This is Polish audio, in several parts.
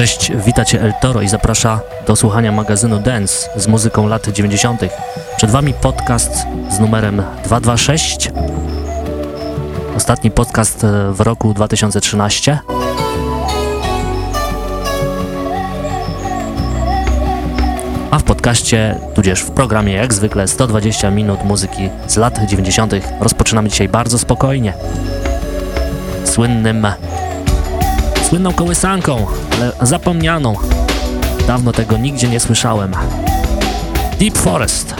Cześć, witacie El Toro i zaprasza do słuchania magazynu Dance z muzyką lat 90. Przed Wami podcast z numerem 226. Ostatni podcast e, w roku 2013. A w podcaście, tudzież w programie jak zwykle 120 minut muzyki z lat 90. rozpoczynamy dzisiaj bardzo spokojnie. Słynnym słynną kołysanką, ale zapomnianą. Dawno tego nigdzie nie słyszałem. Deep Forest.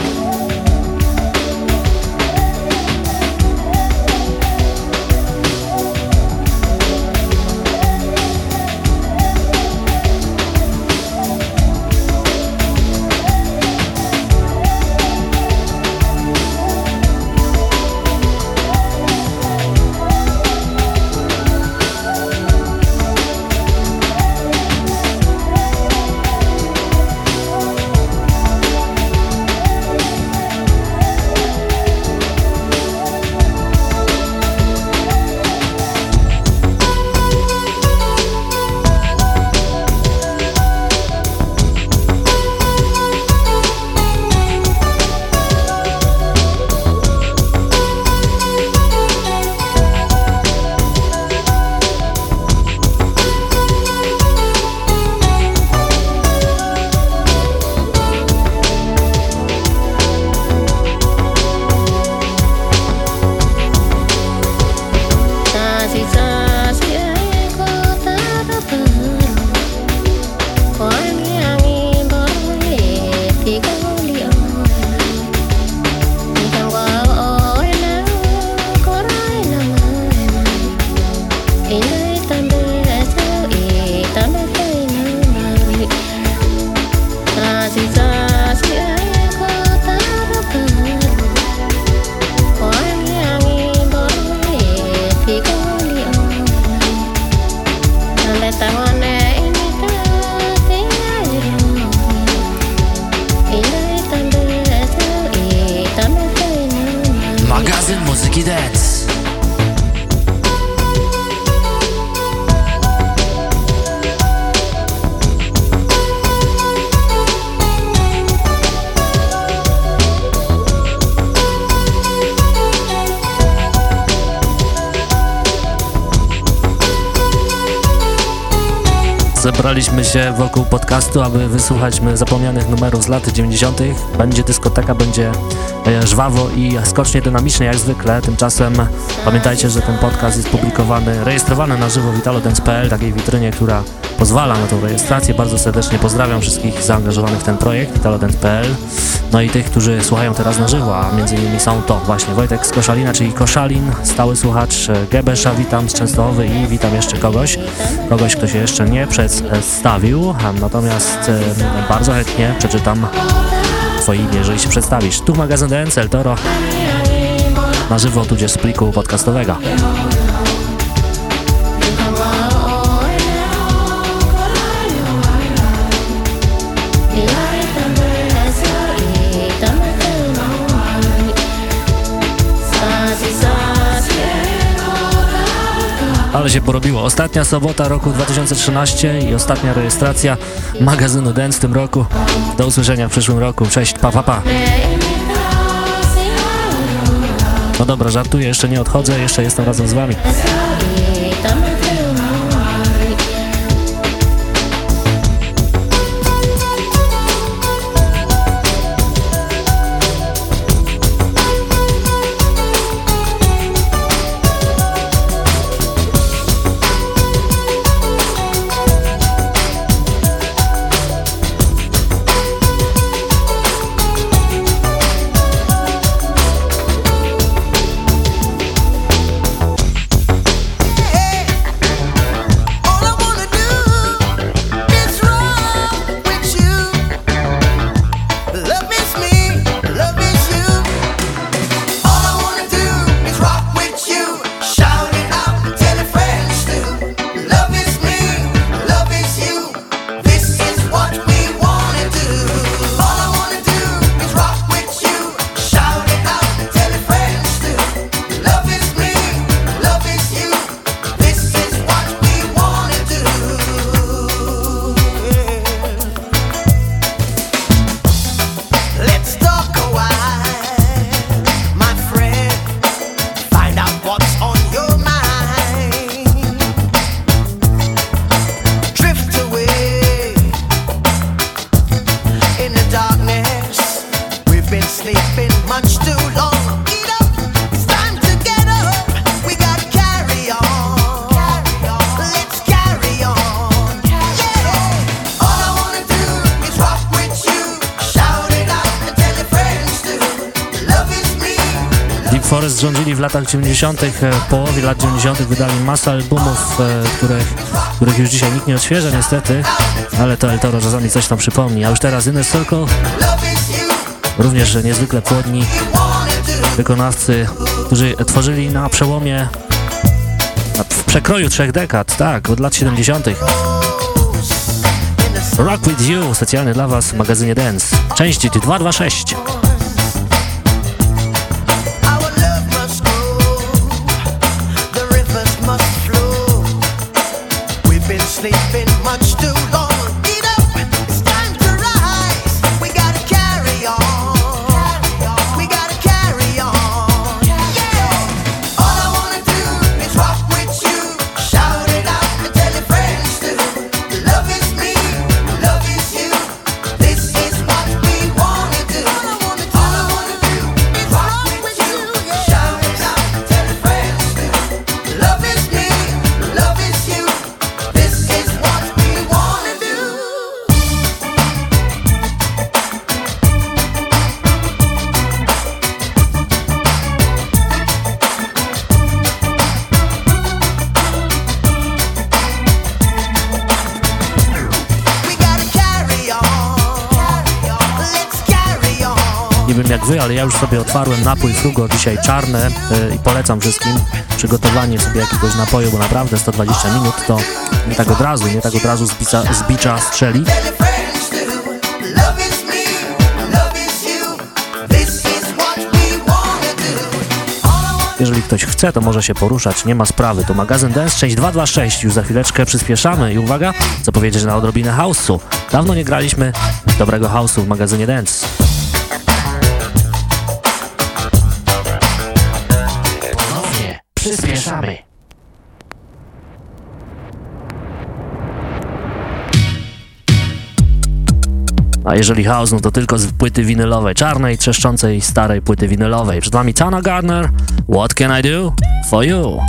Podcastu, aby wysłuchać zapomnianych numerów z lat 90. Będzie dyskoteka, będzie e, żwawo i skocznie dynamicznie jak zwykle. Tymczasem pamiętajcie, że ten podcast jest publikowany, rejestrowany na żywo w italodance.pl, takiej witrynie, która pozwala na tą rejestrację. Bardzo serdecznie pozdrawiam wszystkich zaangażowanych w ten projekt italodance.pl no i tych, którzy słuchają teraz na żywo, a między innymi są to właśnie Wojtek z Koszalina, czyli Koszalin, stały słuchacz Gebesza, witam z Częstochowy i witam jeszcze kogoś, kogoś, kto się jeszcze nie przedstawił, natomiast bardzo chętnie przeczytam Twoje imię, jeżeli się przedstawisz. Tu magazyn DNC Toro na żywo, tudzież z pliku podcastowego. Ale się porobiło. Ostatnia sobota roku 2013 i ostatnia rejestracja magazynu Dance w tym roku. Do usłyszenia w przyszłym roku. Cześć, pa, pa, pa. No dobra, żartuję, jeszcze nie odchodzę, jeszcze jestem razem z wami. 90., e, w połowie lat 90. wydali masę albumów, e, których, których już dzisiaj nikt nie odświeża niestety, ale to El Toro czasami coś tam przypomni. A już teraz Inner Circle, również niezwykle płodni wykonawcy, którzy tworzyli na przełomie, w przekroju trzech dekad, tak, od lat 70. Rock With You, specjalny dla Was w magazynie Dance, część 226. już sobie otwarłem napój Frugo, dzisiaj czarne yy, i polecam wszystkim przygotowanie sobie jakiegoś napoju, bo naprawdę 120 minut to nie tak od razu, nie tak od razu z, bicza strzeli. Jeżeli ktoś chce, to może się poruszać, nie ma sprawy. To magazyn Dance 6226, już za chwileczkę przyspieszamy i uwaga, co powiedzieć na odrobinę house'u. Dawno nie graliśmy dobrego house'u w magazynie Dance. A jeżeli house, no to tylko z płyty winylowej, czarnej, trzeszczącej, starej płyty winylowej. Przed wami Tana Gardner, What Can I Do For You?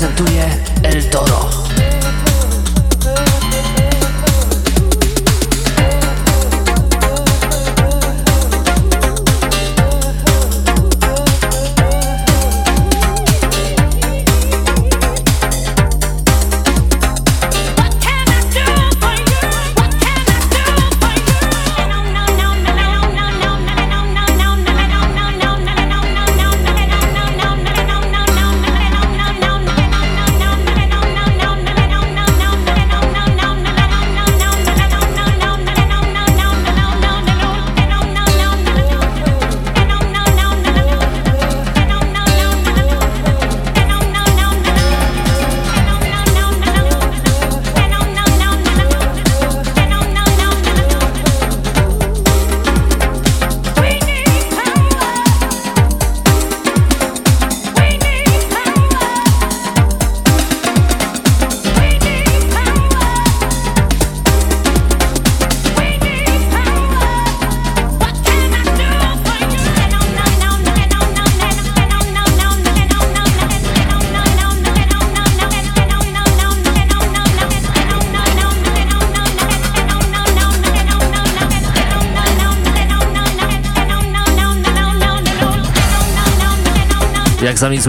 Prezentuje El Toro.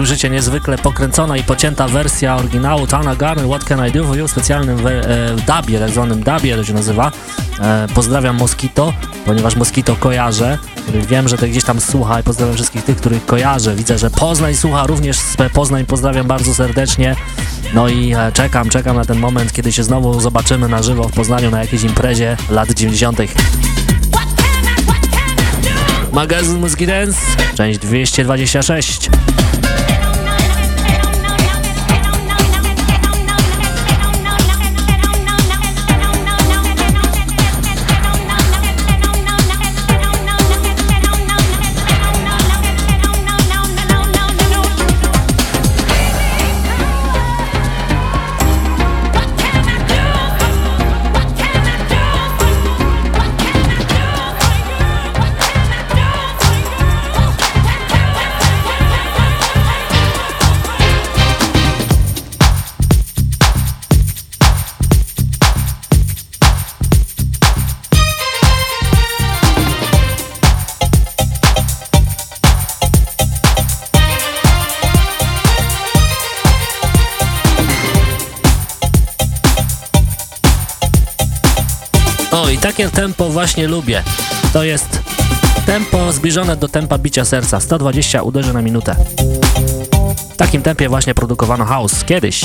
Sami słyszycie, niezwykle pokręcona i pocięta wersja oryginału Tana Garner, What Can I Do For You, w specjalnym e, dubie, tak zwanym dubie to się nazywa. E, pozdrawiam Moskito, ponieważ Moskito kojarzę, wiem, że to gdzieś tam słucha i pozdrawiam wszystkich tych, których kojarzę. Widzę, że Poznań słucha również Poznań, pozdrawiam bardzo serdecznie. No i e, czekam, czekam na ten moment, kiedy się znowu zobaczymy na żywo w Poznaniu na jakiejś imprezie lat 90. Magazyn Muzyki Dance, część 226. właśnie lubię. To jest tempo zbliżone do tempa bicia serca. 120 uderzy na minutę. W takim tempie właśnie produkowano house kiedyś.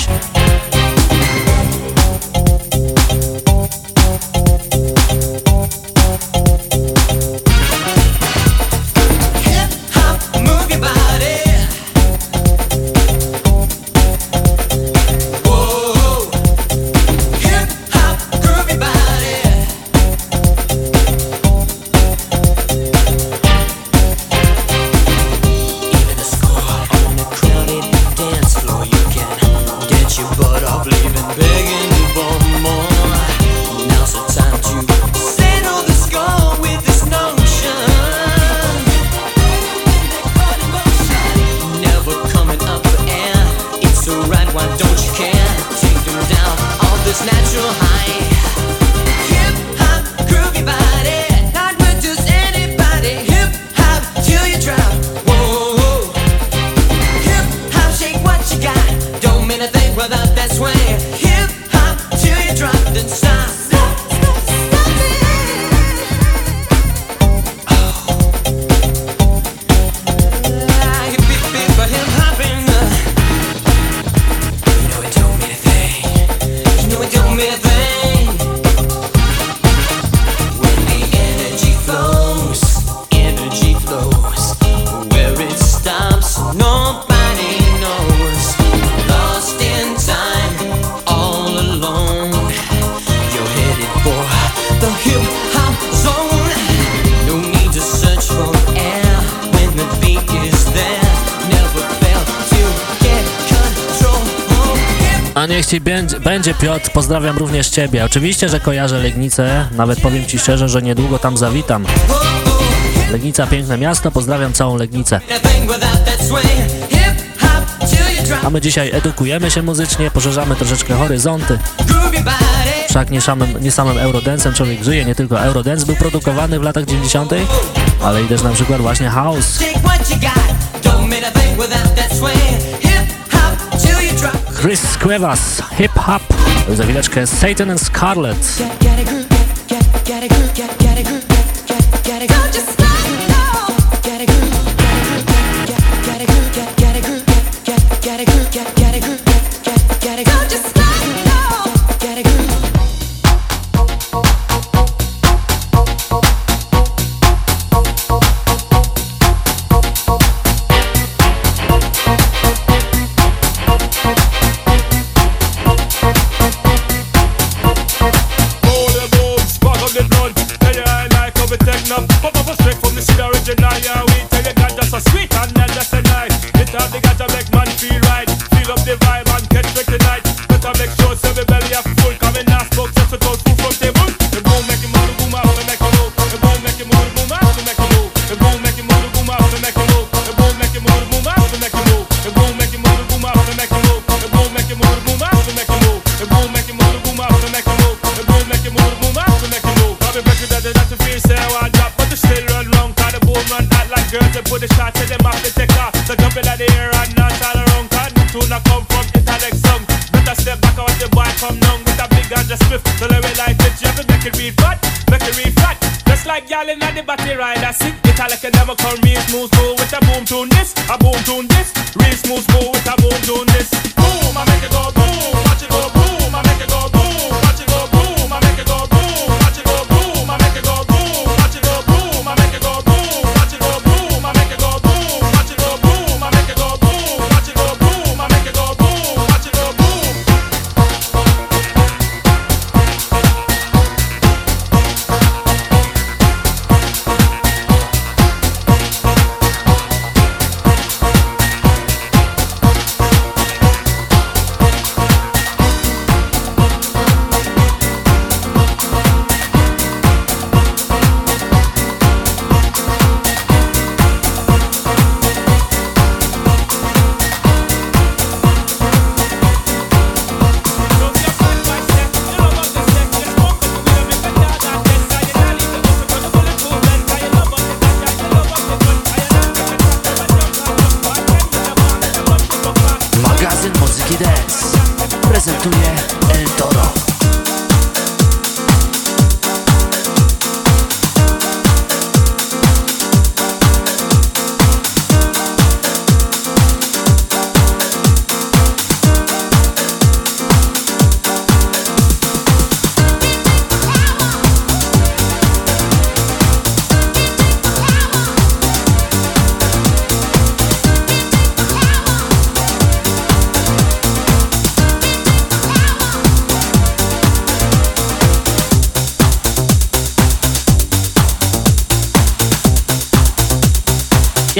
Pozdrawiam również Ciebie. Oczywiście, że kojarzę Legnicę, nawet powiem Ci szczerze, że niedługo tam zawitam. Legnica, piękne miasto, pozdrawiam całą Legnicę. A my dzisiaj edukujemy się muzycznie, poszerzamy troszeczkę horyzonty. Wszak nie samym, nie samym człowiek żyje, nie tylko Eurodance był produkowany w latach 90., ale i też na przykład właśnie house. Chris Cuevas, Hip Hop, za chwileczkę Satan and Scarlet.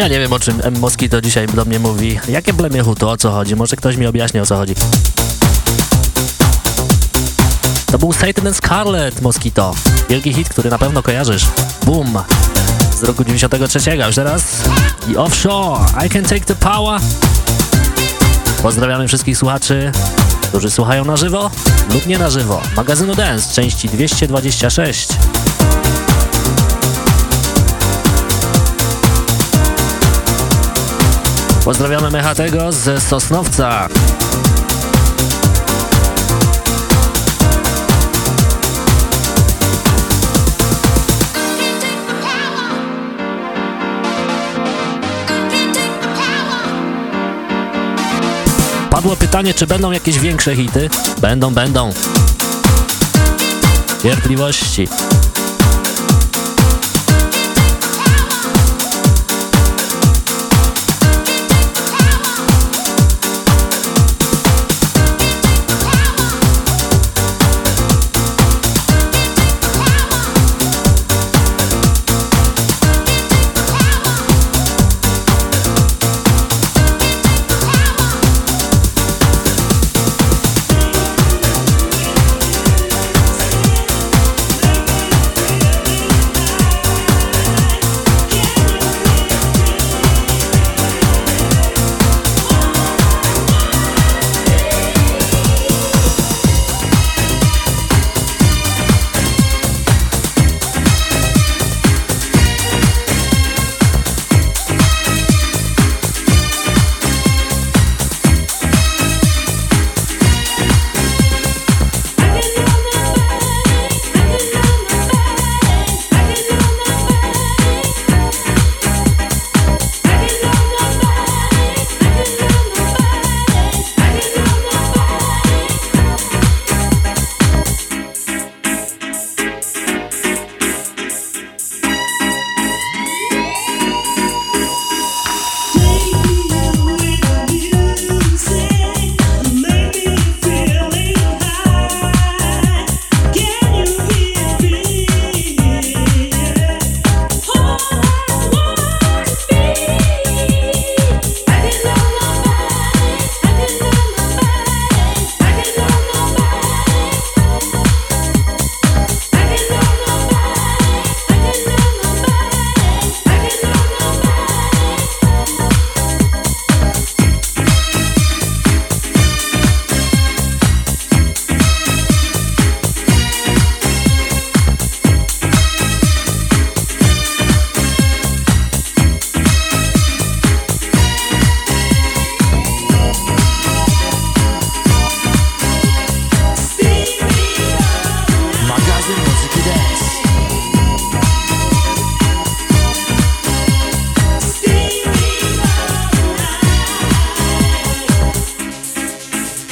Nie wiem o czym M. Moskito dzisiaj do mnie mówi. Jakie plemię Hutu, o co chodzi? Może ktoś mi objaśni o co chodzi. To był Satan and Scarlet Moskito. Wielki hit, który na pewno kojarzysz. Boom! Z roku 93. Już teraz i Offshore. I can take the power. Pozdrawiamy wszystkich słuchaczy, którzy słuchają na żywo lub nie na żywo. Magazynu Dance, części 226. Pozdrawiamy Mechatego z Sosnowca. Padło pytanie, czy będą jakieś większe hity? Będą, będą. Cierpliwości.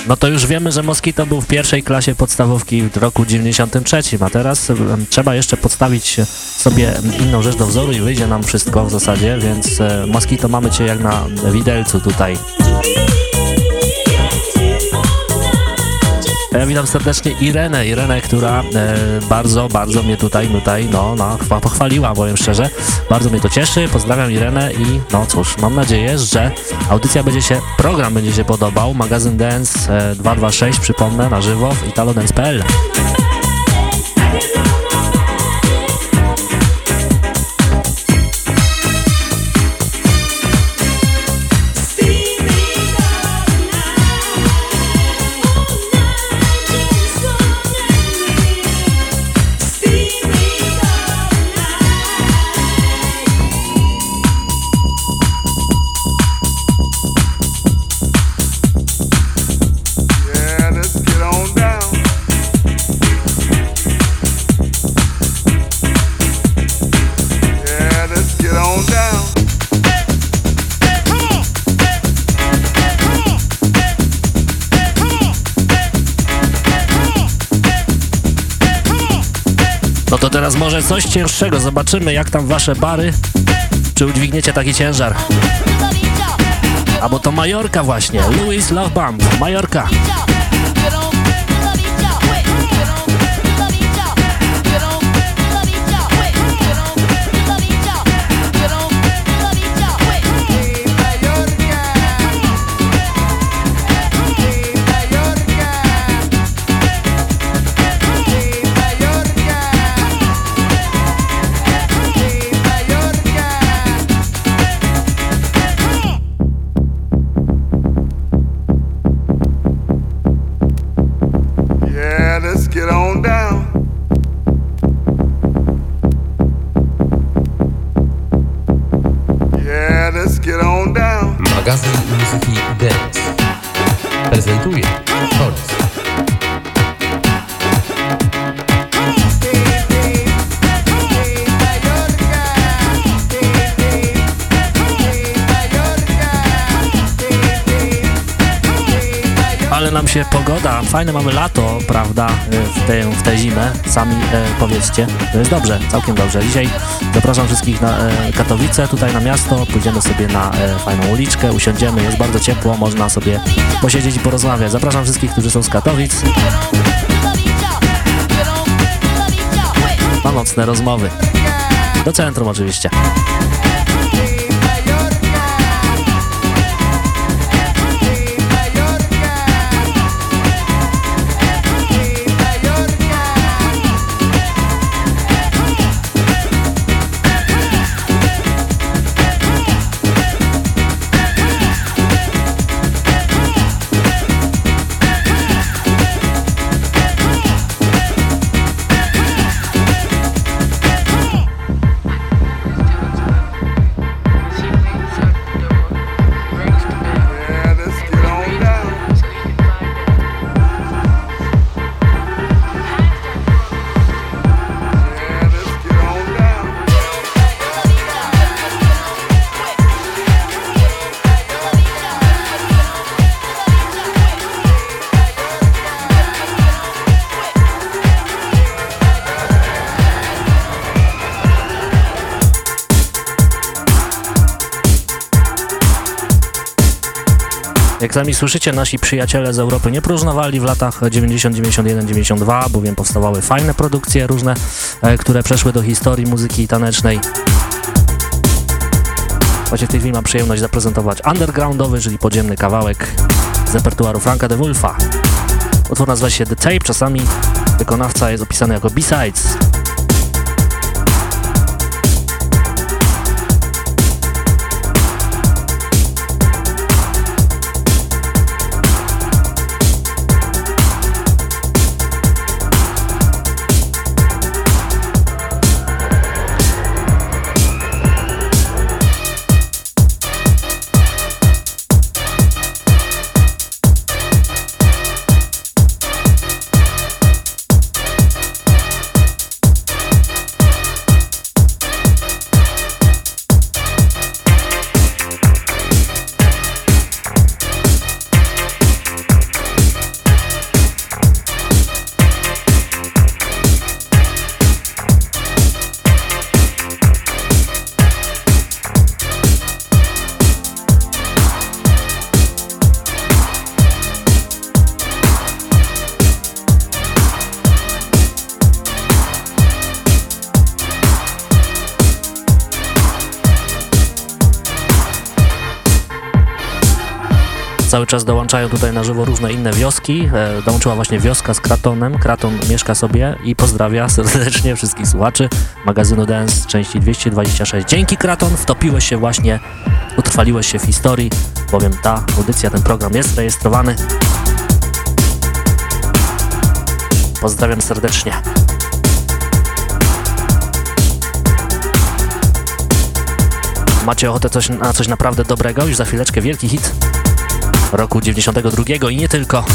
No to już wiemy, że Moskito był w pierwszej klasie podstawówki w roku 93, a teraz trzeba jeszcze podstawić sobie inną rzecz do wzoru i wyjdzie nam wszystko w zasadzie, więc e, Moskito mamy Cię jak na widelcu tutaj. Witam serdecznie Irenę, Irenę, która e, bardzo, bardzo mnie tutaj, tutaj, no, no, pochwaliła, powiem szczerze. Bardzo mnie to cieszy, pozdrawiam Irenę i no cóż, mam nadzieję, że audycja będzie się, program będzie się podobał. Magazyn Dance e, 226, przypomnę, na żywo w italodance.pl. coś cięższego. Zobaczymy, jak tam wasze bary. Czy udźwigniecie taki ciężar? A bo to Majorka właśnie. Louis Love Bump. Majorka. Get on down. Się pogoda, fajne mamy lato, prawda, w tę, w zimę, sami e, powiedzcie, to jest dobrze, całkiem dobrze. Dzisiaj zapraszam wszystkich na e, Katowice, tutaj na miasto, pójdziemy sobie na e, fajną uliczkę, usiądziemy, jest bardzo ciepło, można sobie posiedzieć i porozmawiać. Zapraszam wszystkich, którzy są z Katowic na nocne rozmowy. Do centrum oczywiście. Sami słyszycie, nasi przyjaciele z Europy nie próżnowali w latach 90, 91, 92, bowiem powstawały fajne produkcje różne, e, które przeszły do historii muzyki tanecznej. Właśnie w tej chwili mam przyjemność zaprezentować undergroundowy, czyli podziemny kawałek z repertuaru Franka de Wolfa. Utwór nazywa się The Tape, czasami wykonawca jest opisany jako B-Sides. Cały czas dołączają tutaj na żywo różne inne wioski. E, dołączyła właśnie wioska z Kratonem. Kraton mieszka sobie i pozdrawia serdecznie wszystkich słuchaczy magazynu Dance części 226. Dzięki Kraton wtopiłeś się właśnie, utrwaliłeś się w historii, bowiem ta audycja, ten program jest rejestrowany. Pozdrawiam serdecznie. Macie ochotę coś, na coś naprawdę dobrego? Już za chwileczkę wielki hit roku 92 i nie tylko.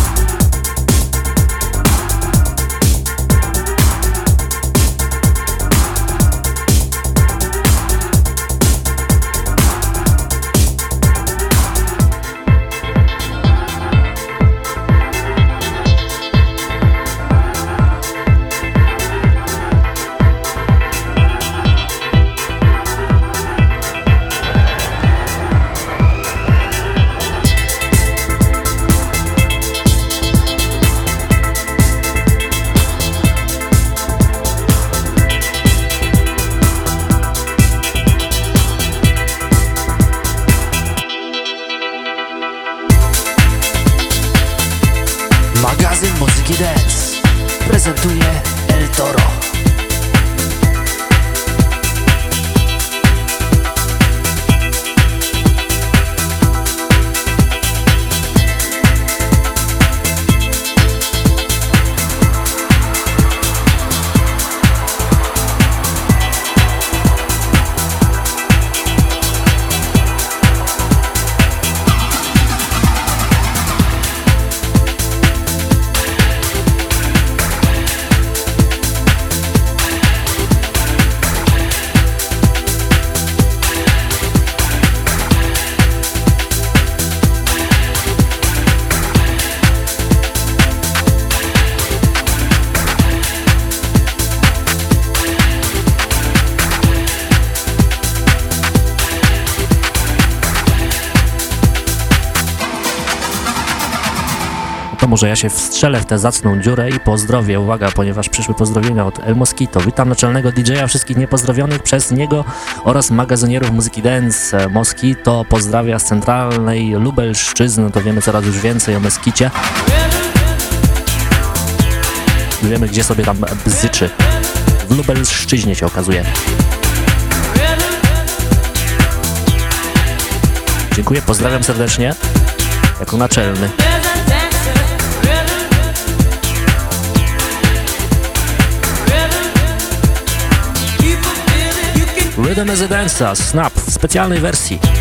Może ja się wstrzelę w tę zacną dziurę i pozdrowię, uwaga, ponieważ przyszły pozdrowienia od El Mosquito. Witam naczelnego DJ-a, wszystkich niepozdrowionych przez niego oraz magazynierów muzyki dance. Mosquito pozdrawia z centralnej Lubelszczyzny, to wiemy coraz już więcej o Meskicie. Wiemy, gdzie sobie tam bzyczy. W Lubelszczyźnie się okazuje. Dziękuję, pozdrawiam serdecznie. Jako naczelny. Rhythm as a Dancer, Snap w specjalnej wersji.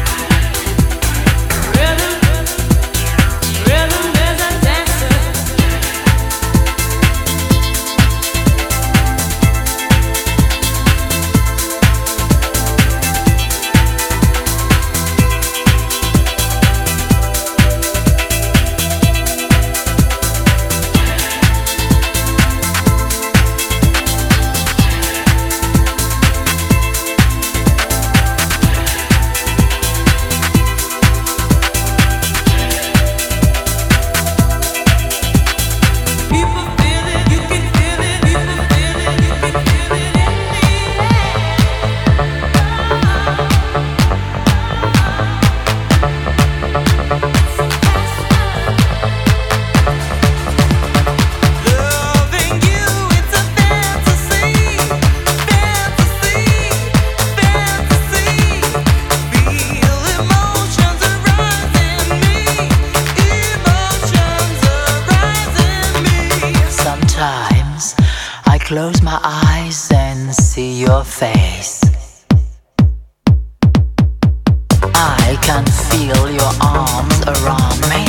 I can feel your arms around me.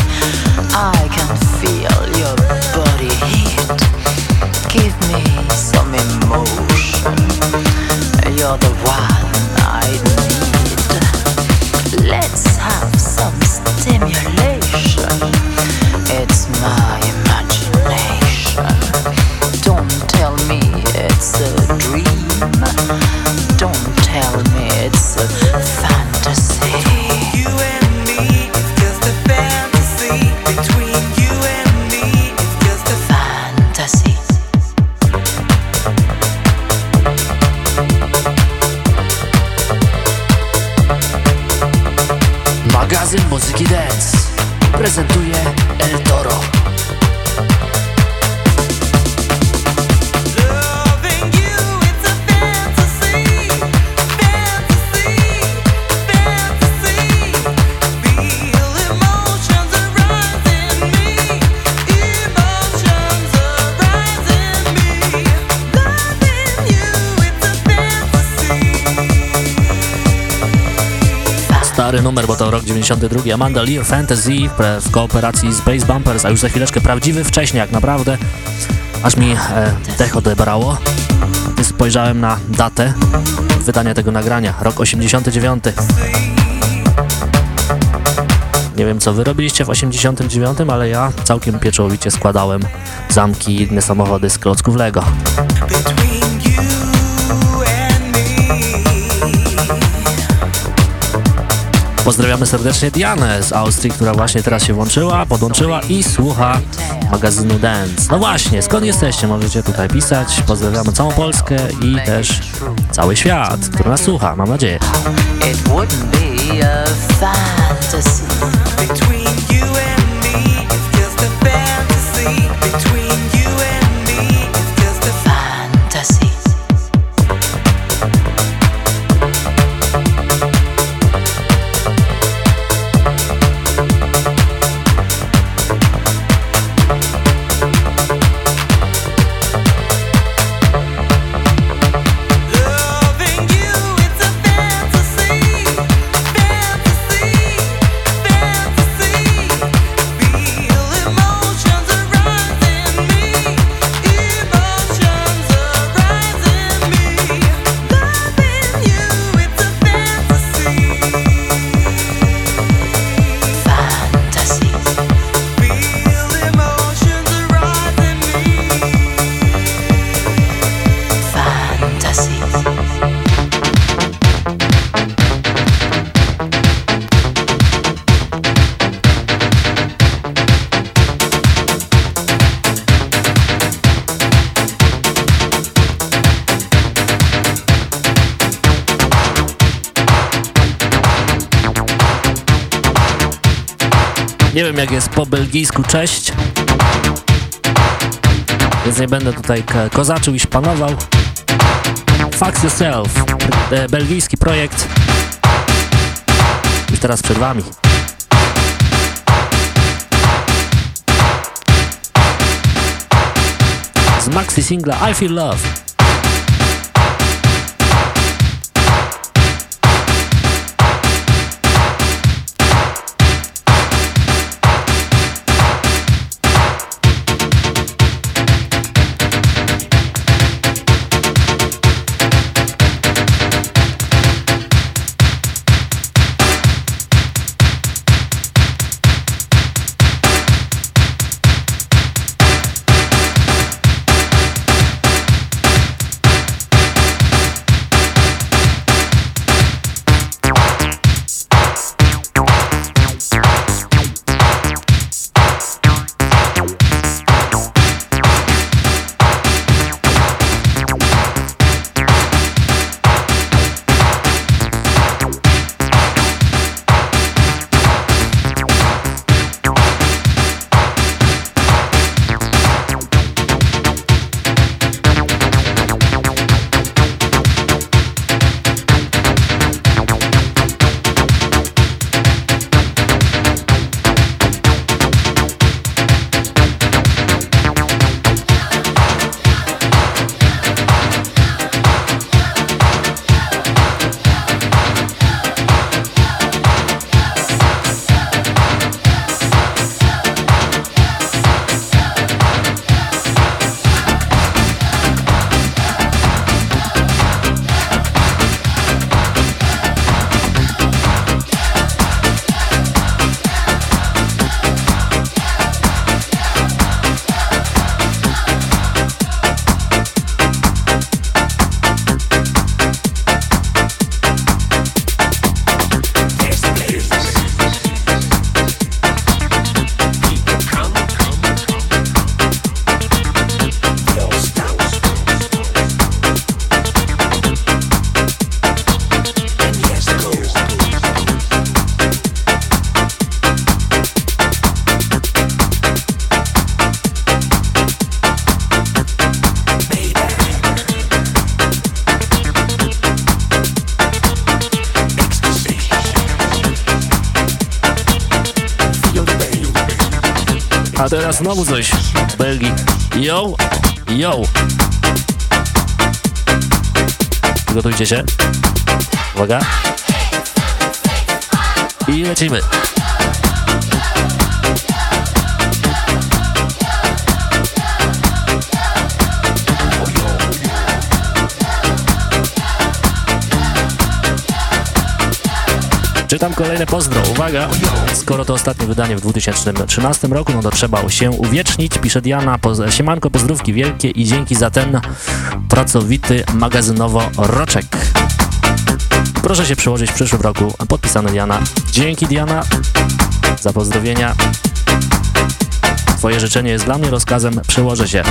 I can feel your numer, bo to rok 92, Amanda Lear Fantasy w kooperacji z Bass Bumpers, a już za chwileczkę prawdziwy wcześniak, naprawdę aż mi e, dech odebrało. Spojrzałem na datę wydania tego nagrania, rok 89. Nie wiem, co wy robiliście w 89, ale ja całkiem pieczołowicie składałem zamki i inne samochody z klocków Lego. Pozdrawiamy serdecznie Dianę z Austrii, która właśnie teraz się włączyła, podłączyła i słucha magazynu Dance. No właśnie, skąd jesteście? Możecie tutaj pisać. Pozdrawiamy całą Polskę i też cały świat, który nas słucha, mam nadzieję. Nie wiem jak jest po belgijsku cześć, więc nie będę tutaj kozaczył i szpanował. Fax Yourself, e, belgijski projekt. Już teraz przed Wami. Z maxi singla I Feel Love. Znowu coś z Belgii. Yo, yo. Gotujcie się. Uwaga. I lecimy. Czytam kolejne pozdro. Uwaga, skoro to ostatnie wydanie w 2013 roku, no to trzeba się uwiecznić. Pisze Diana, poz siemanko, pozdrówki wielkie i dzięki za ten pracowity magazynowo roczek. Proszę się przyłożyć w przyszłym roku. Podpisane Diana. Dzięki Diana za pozdrowienia. Twoje życzenie jest dla mnie rozkazem, przyłożę się.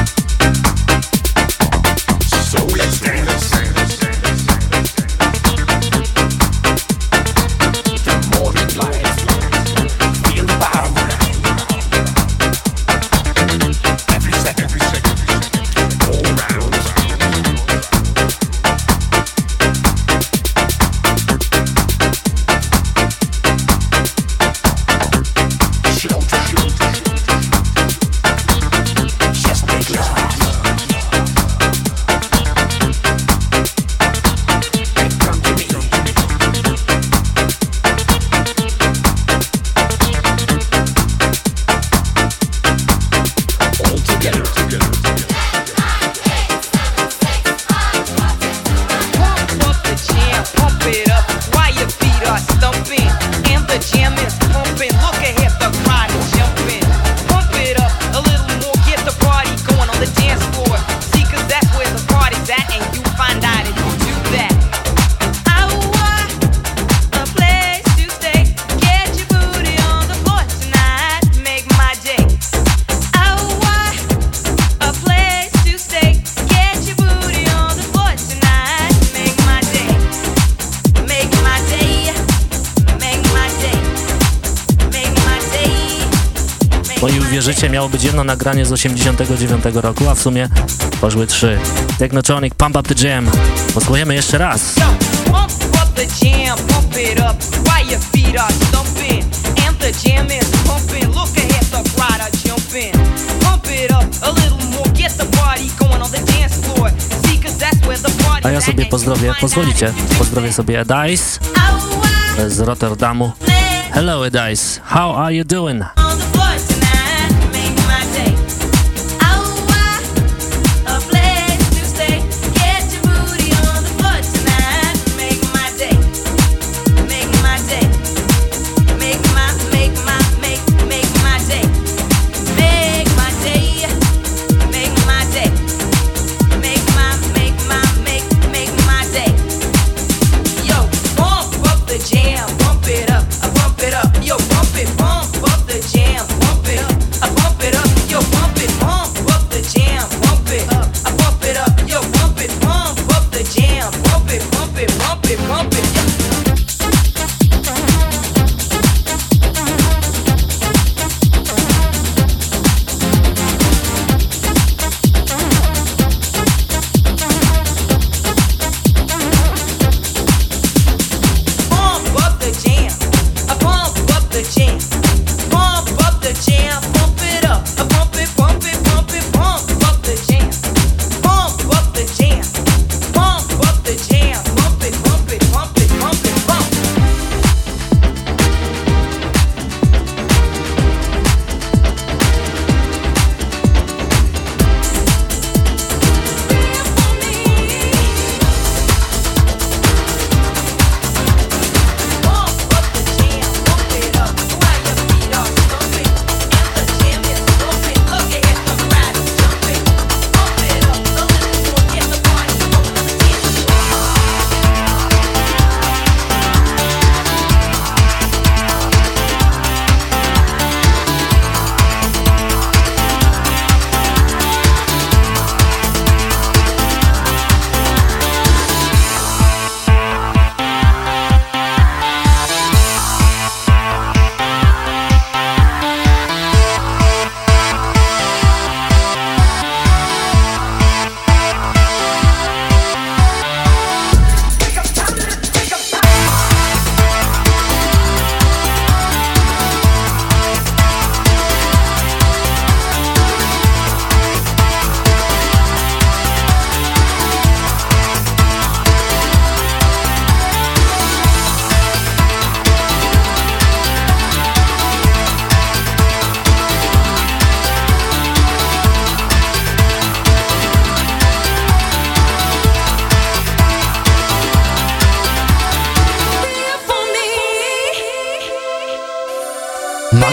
Miało być jedno nagranie z 89 roku, a w sumie poszły trzy. Technotronic, Pump Up The Jam. Posłuchajmy jeszcze raz. A ja sobie pozdrowię, pozwolicie, pozdrowię sobie Dice z Rotterdamu. Hello Dice, how are you doing?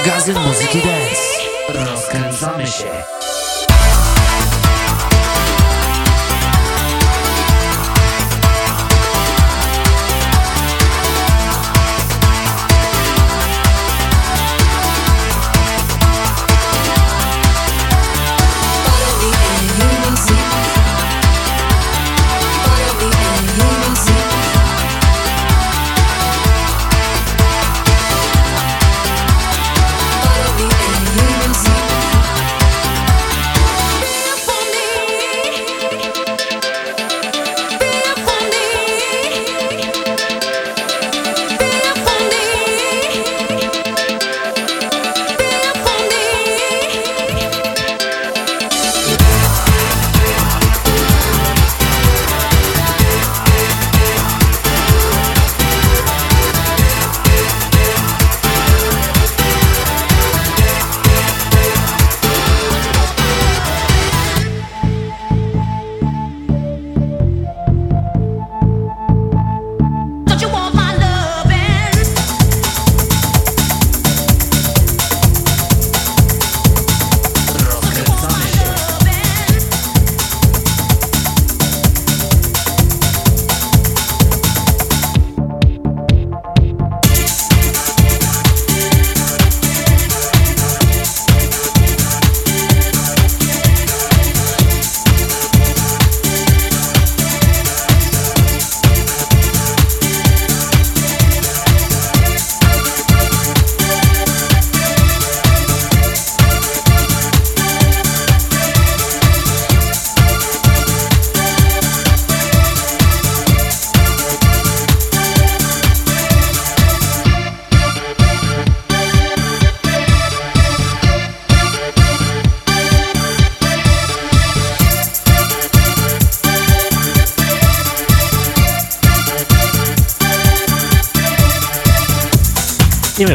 Magazyn muzyki dance. Rozkręcamy się.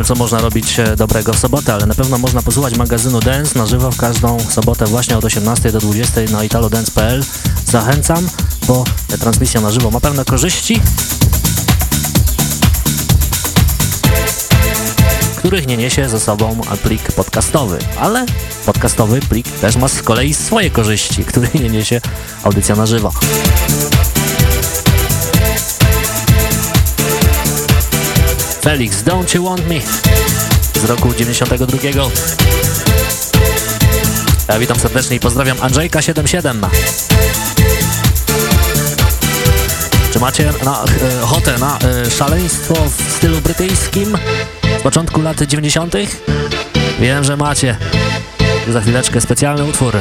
Wiem, co można robić e, dobrego w sobotę, ale na pewno można posłuchać magazynu Dance na żywo w każdą sobotę właśnie od 18 do 20 na italodance.pl. Zachęcam, bo transmisja na żywo ma pewne korzyści, których nie niesie ze sobą plik podcastowy, ale podcastowy plik też ma z kolei swoje korzyści, których nie niesie audycja na żywo. Felix, Don't You Want Me z roku 92. Ja witam serdecznie i pozdrawiam Andrzejka77. Czy macie na, e, ochotę na e, szaleństwo w stylu brytyjskim z początku lat 90.? Wiem, że macie. Za chwileczkę specjalny utwór.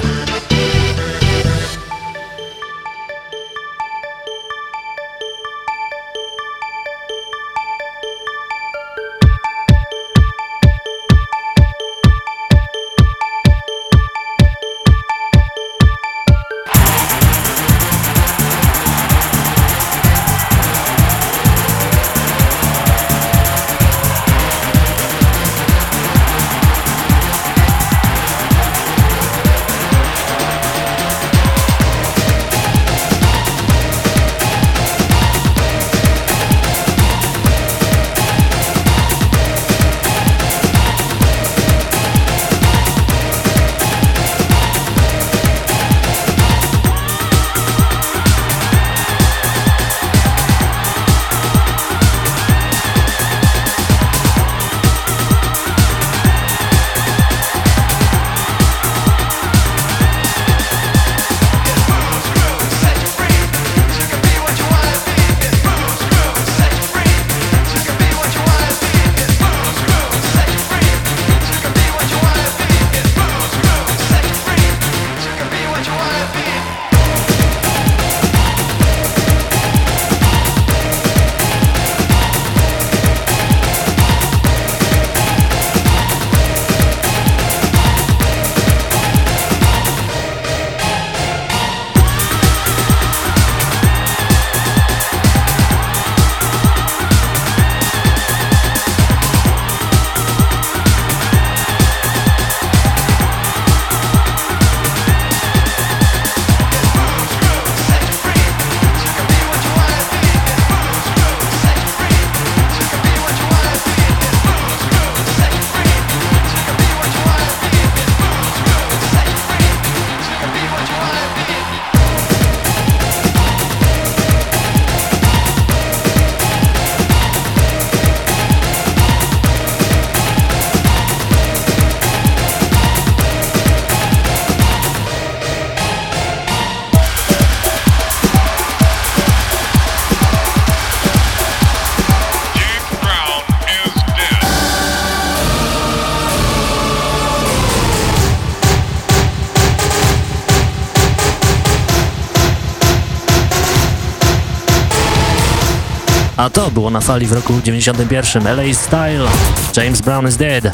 Było na fali w roku 91. LA Style, James Brown is Dead.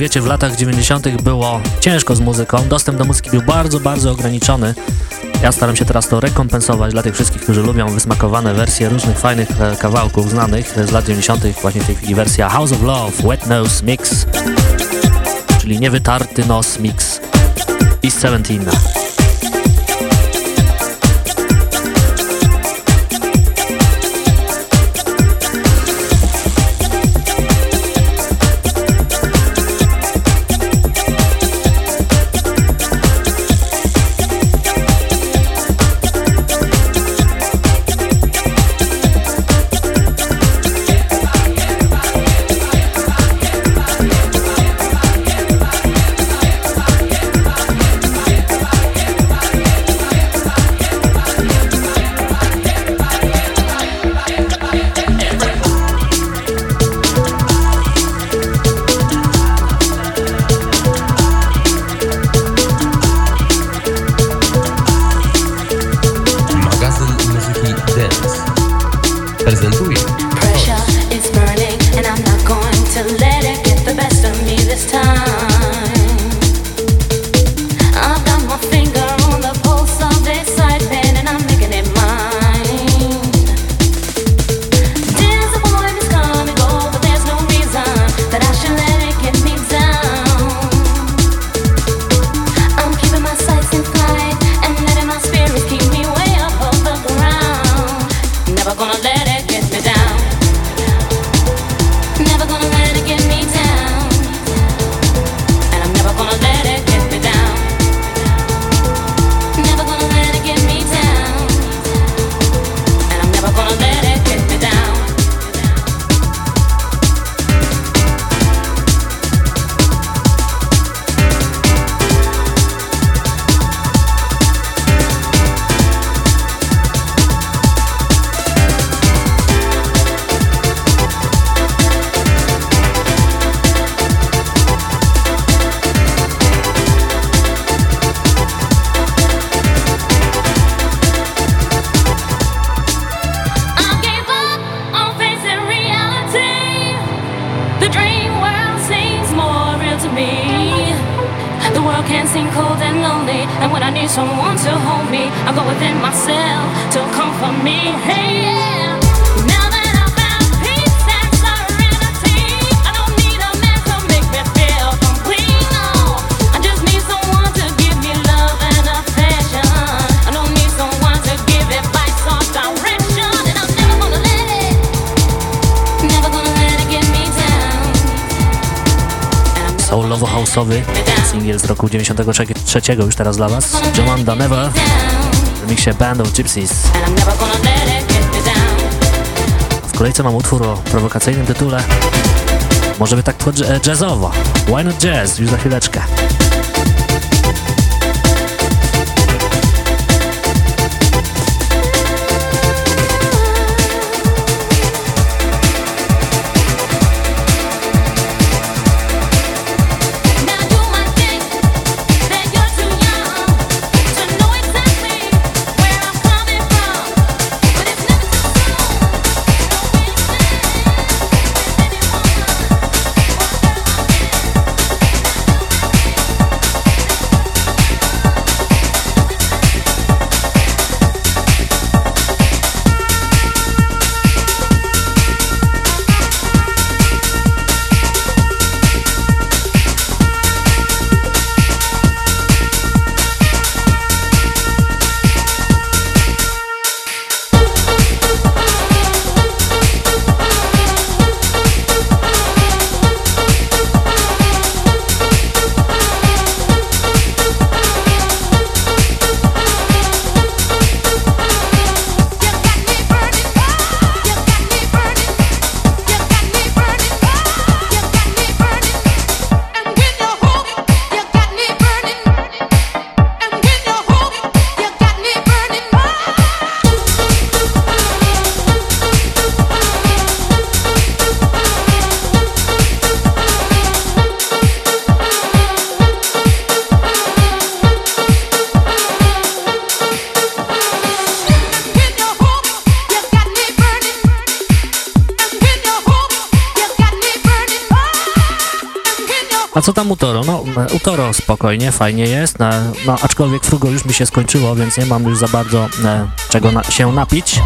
Wiecie, w latach 90. było ciężko z muzyką. Dostęp do muzyki był bardzo, bardzo ograniczony. Ja staram się teraz to rekompensować dla tych wszystkich, którzy lubią wysmakowane wersje różnych fajnych e, kawałków znanych z lat 90. Właśnie w tej chwili wersja House of Love, Wet Nose Mix, czyli niewytarty nos mix i 17. roku 93 już teraz dla Was. Jomanda Never w remixie Band of Gypsies. W kolejce mam utwór o prowokacyjnym tytule może by tak jazzowo. Why not jazz? Już za chwileczkę. Spokojnie, fajnie jest, no, aczkolwiek frugo już mi się skończyło, więc nie mam już za bardzo e, czego na, się napić.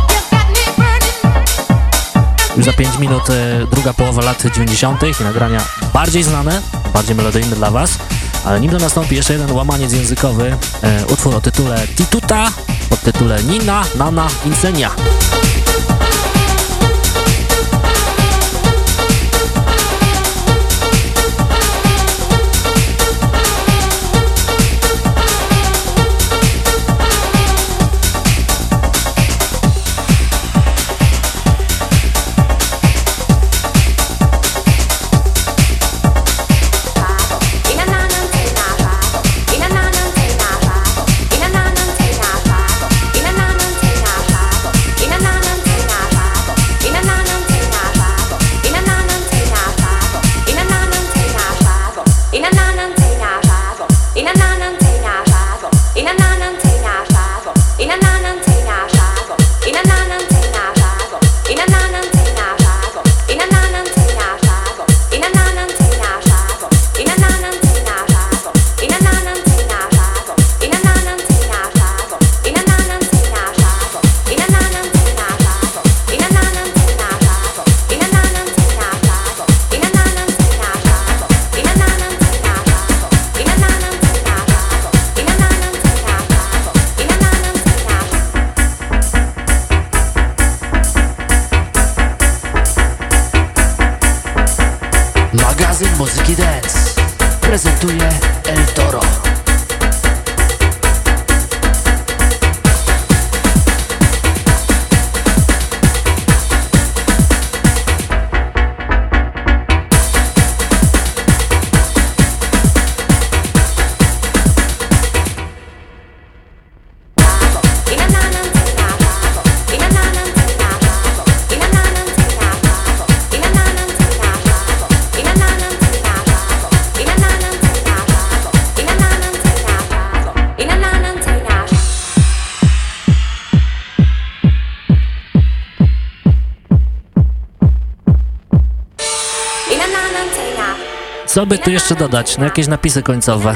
Już za 5 minut e, druga połowa lat 90. i nagrania bardziej znane, bardziej melodyjne dla Was. Ale nim to nastąpi jeszcze jeden łamaniec językowy, e, utwór o tytule Tituta, pod tytule Nina, Nana, Insenia. Dodać? No jakieś napisy końcowe.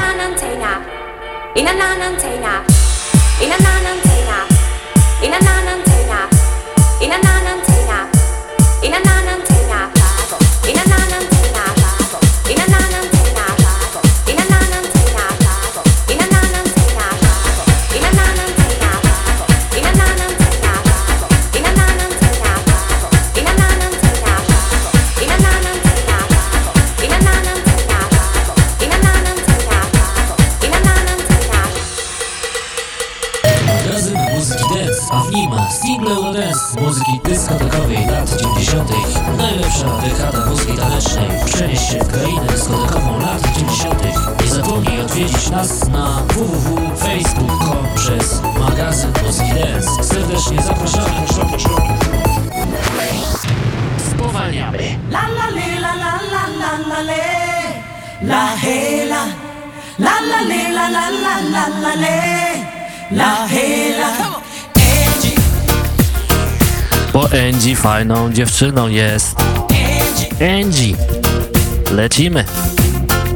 Fajną dziewczyną jest Angie. Lecimy.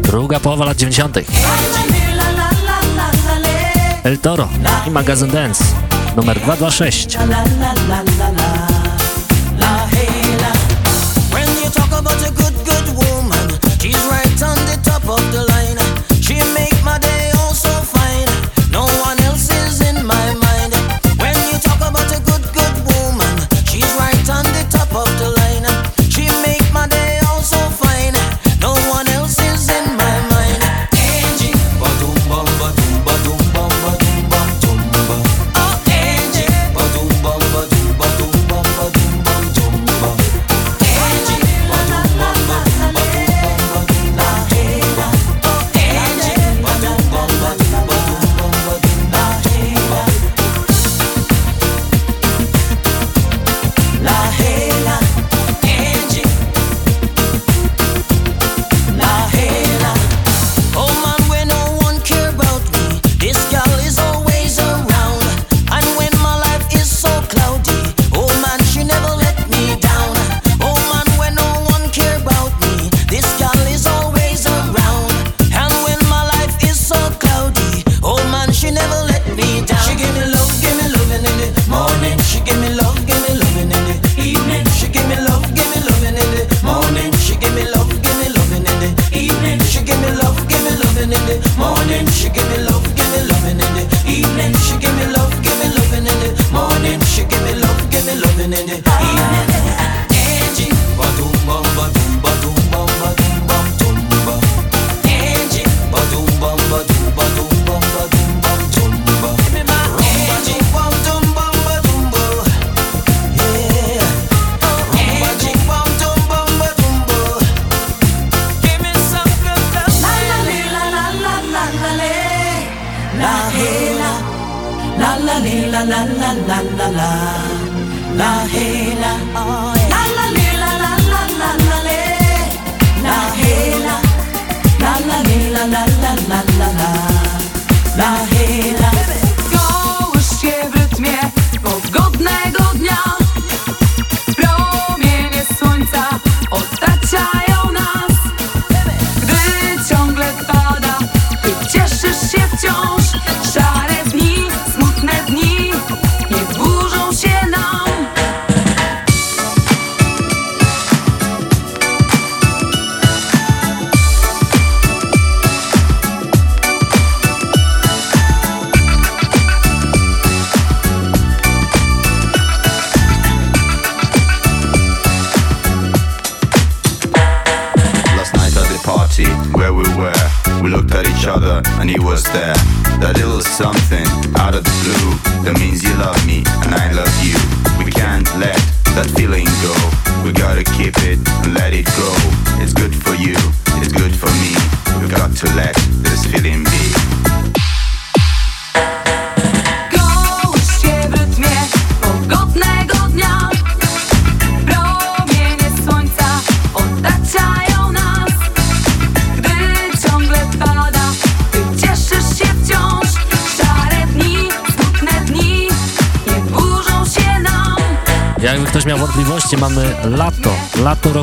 Druga połowa lat 90. El Toro i magazyn Dance numer 226.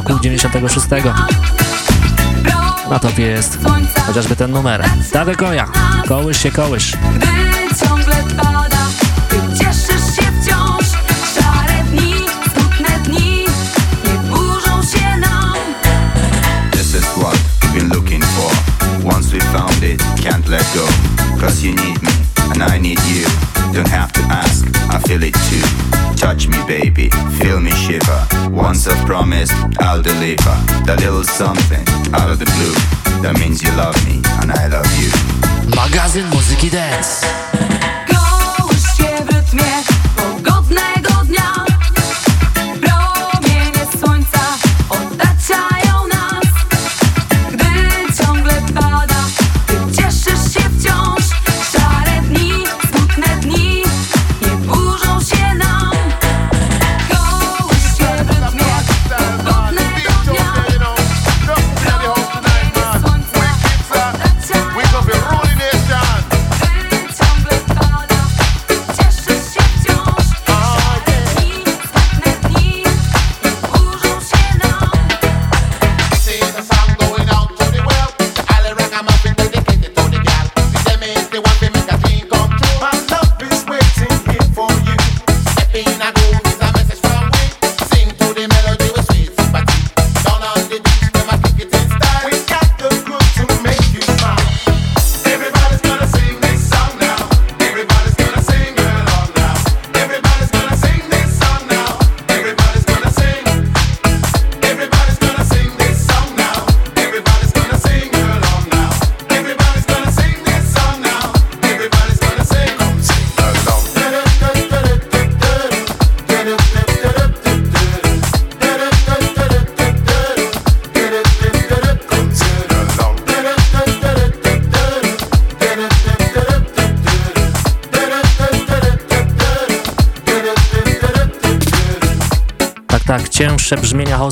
roku 96. Na topie jest chociażby ten numer. Tadek Oja, kołysz się kołysz. I'll deliver That little something out of the blue. That means you love me and I love you. Magazyn Muzyki Dance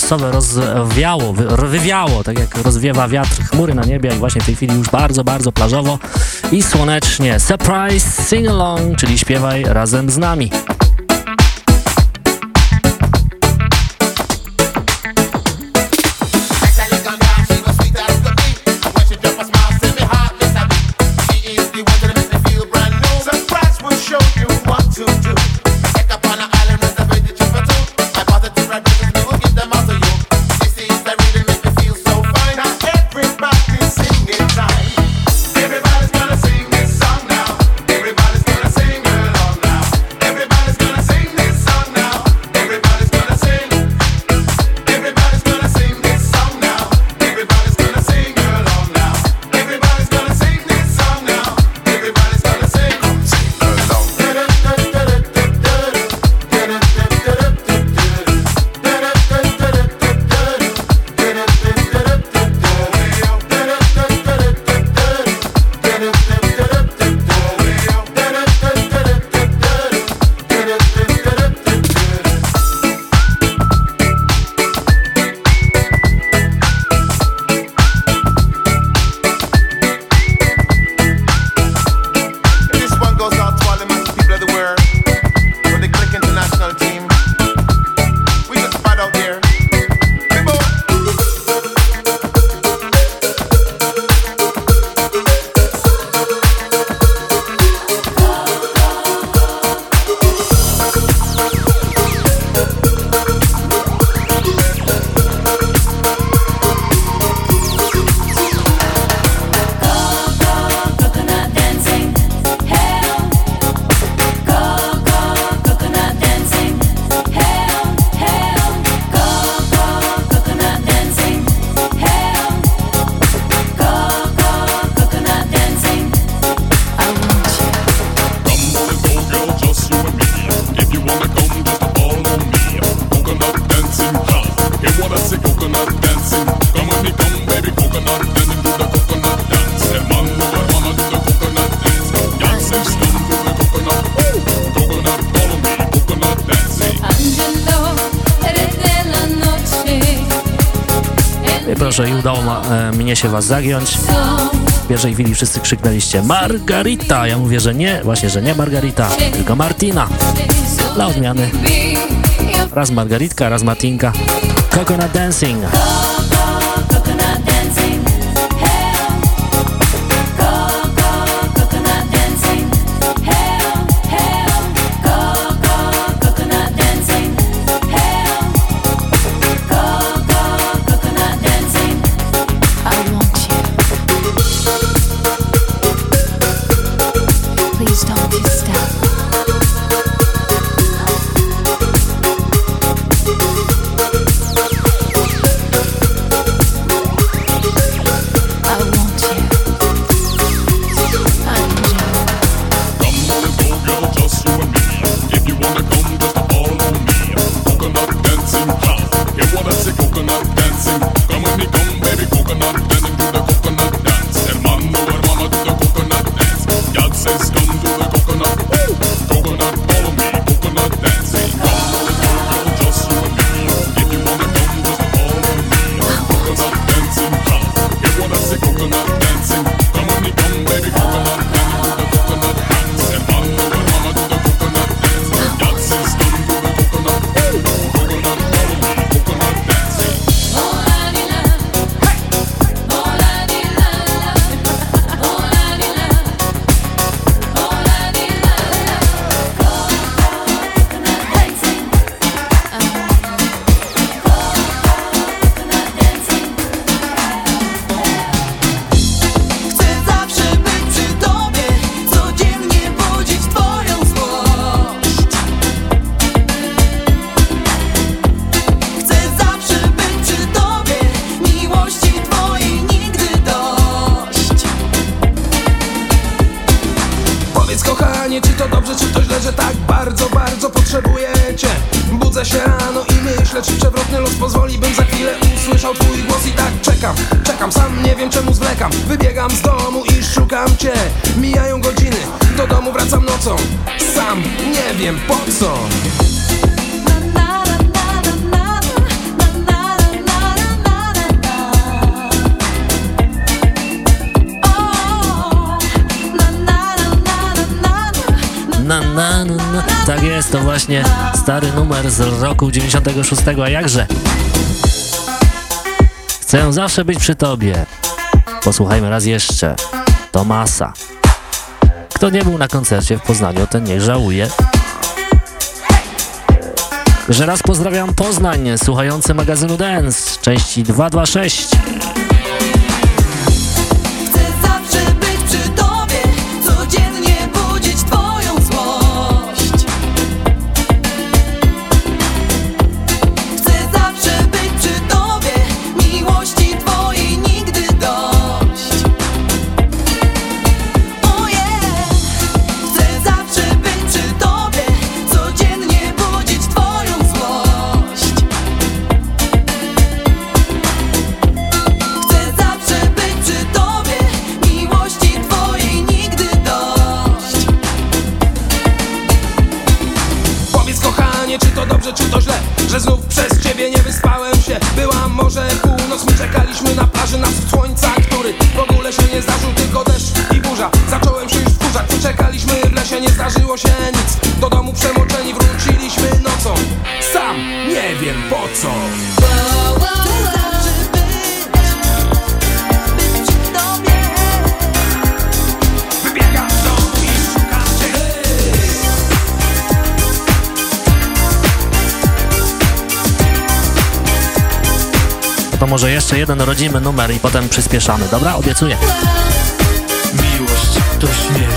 house'owe rozwiało, wywiało, tak jak rozwiewa wiatr chmury na niebie, jak właśnie w tej chwili już bardzo, bardzo plażowo i słonecznie. Surprise Sing Along, czyli śpiewaj razem z nami. Proszę, i udało ma, e, mnie się was zagiąć. W pierwszej chwili wszyscy krzyknęliście Margarita! Ja mówię, że nie, właśnie, że nie Margarita, tylko Martina. Dla odmiany. Raz Margaritka, raz Martinka. Coconut Dancing. 26, a jakże? Chcę zawsze być przy tobie. Posłuchajmy raz jeszcze. Tomasa. Kto nie był na koncercie w Poznaniu, ten niech żałuje. Że raz pozdrawiam Poznań, słuchający magazynu Dance, części 226. może jeszcze jeden rodzimy numer i potem przyspieszamy, dobra? Obiecuję. Miłość to śmierć.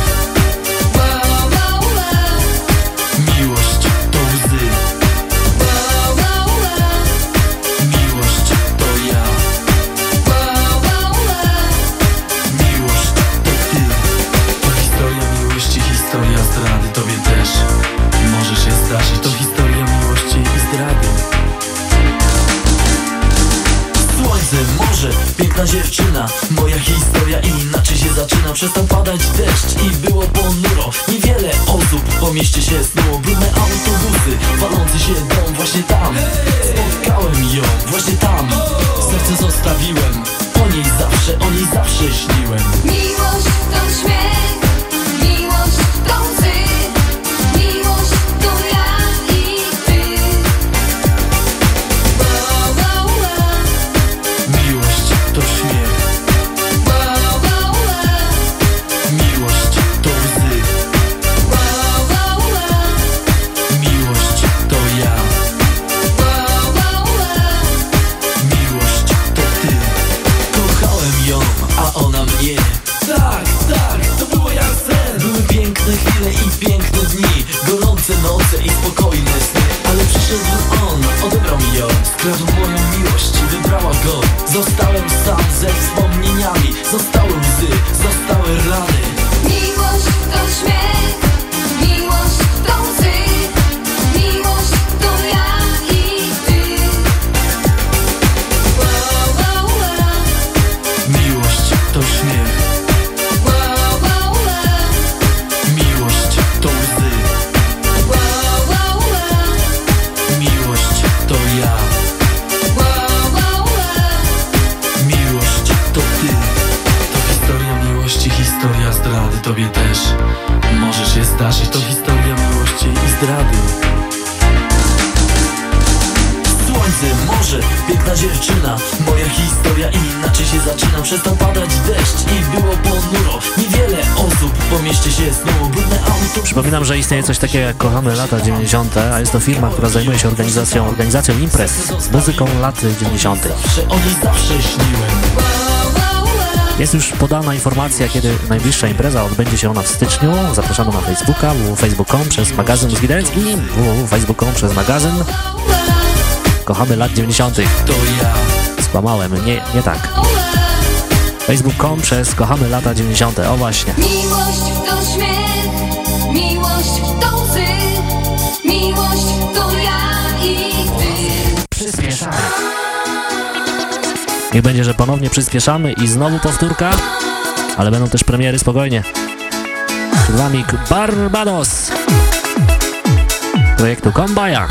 mamy lata 90., a jest to firma, która zajmuje się organizacją, organizacją imprez z muzyką lat 90. Jest już podana informacja, kiedy najbliższa impreza odbędzie się ona w styczniu. Zapraszamy na Facebooka, www.facebook.com przez magazyn z Giderec i www.facebook.com przez magazyn. Kochamy lat 90. Skłamałem, nie, nie tak. Facebook.com przez kochamy lata 90. O właśnie. Miłość w Niech będzie, że ponownie przyspieszamy i znowu powtórka, ale będą też premiery, spokojnie. Przed Barbados projektu Kombaja.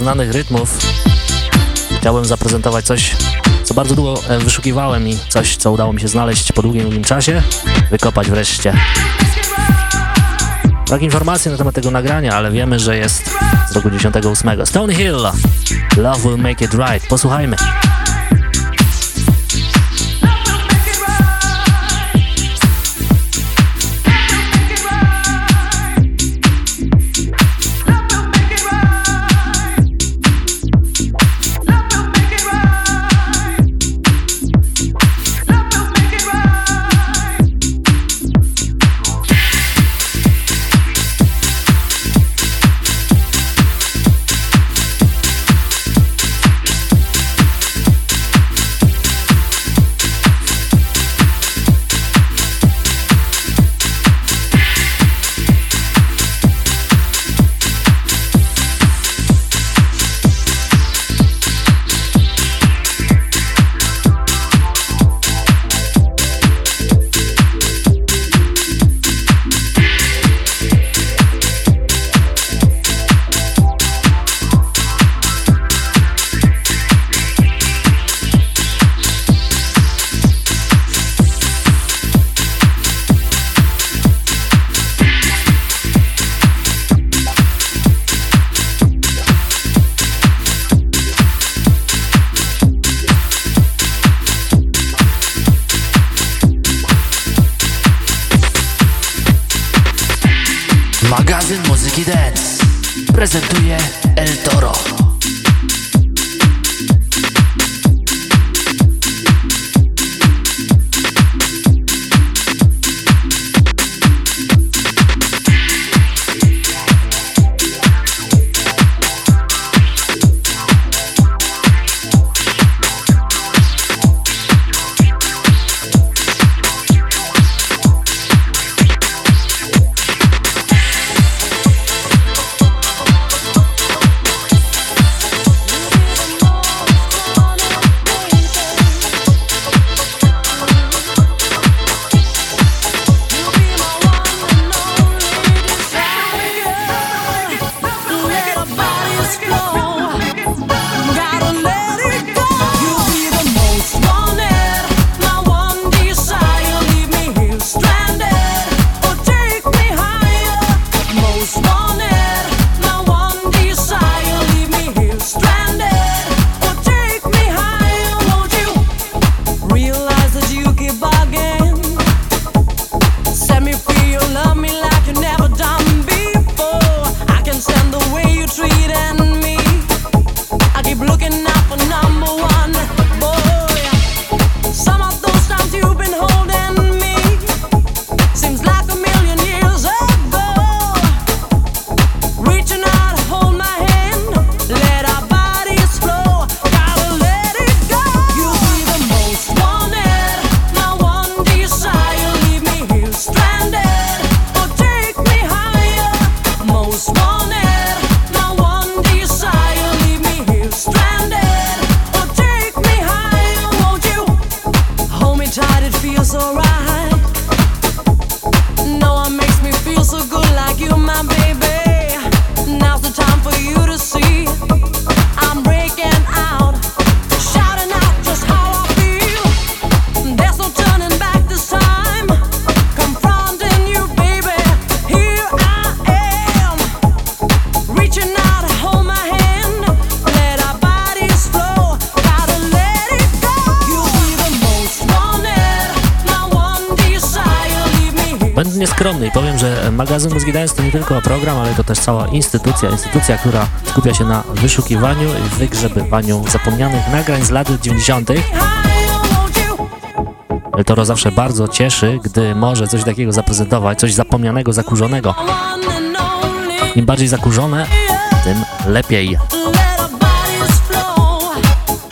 Znanych rytmów, chciałbym zaprezentować coś, co bardzo długo e, wyszukiwałem i coś, co udało mi się znaleźć po długim, długim czasie, wykopać wreszcie. Brak informacji na temat tego nagrania, ale wiemy, że jest z roku 98. Stone Hill, Love Will Make It Right. Posłuchajmy. Magazyn Mózgi Dance to nie tylko program, ale to też cała instytucja, instytucja, która skupia się na wyszukiwaniu i wygrzebywaniu zapomnianych nagrań z lat 90. Toro zawsze bardzo cieszy, gdy może coś takiego zaprezentować, coś zapomnianego, zakurzonego. Im bardziej zakurzone, tym lepiej.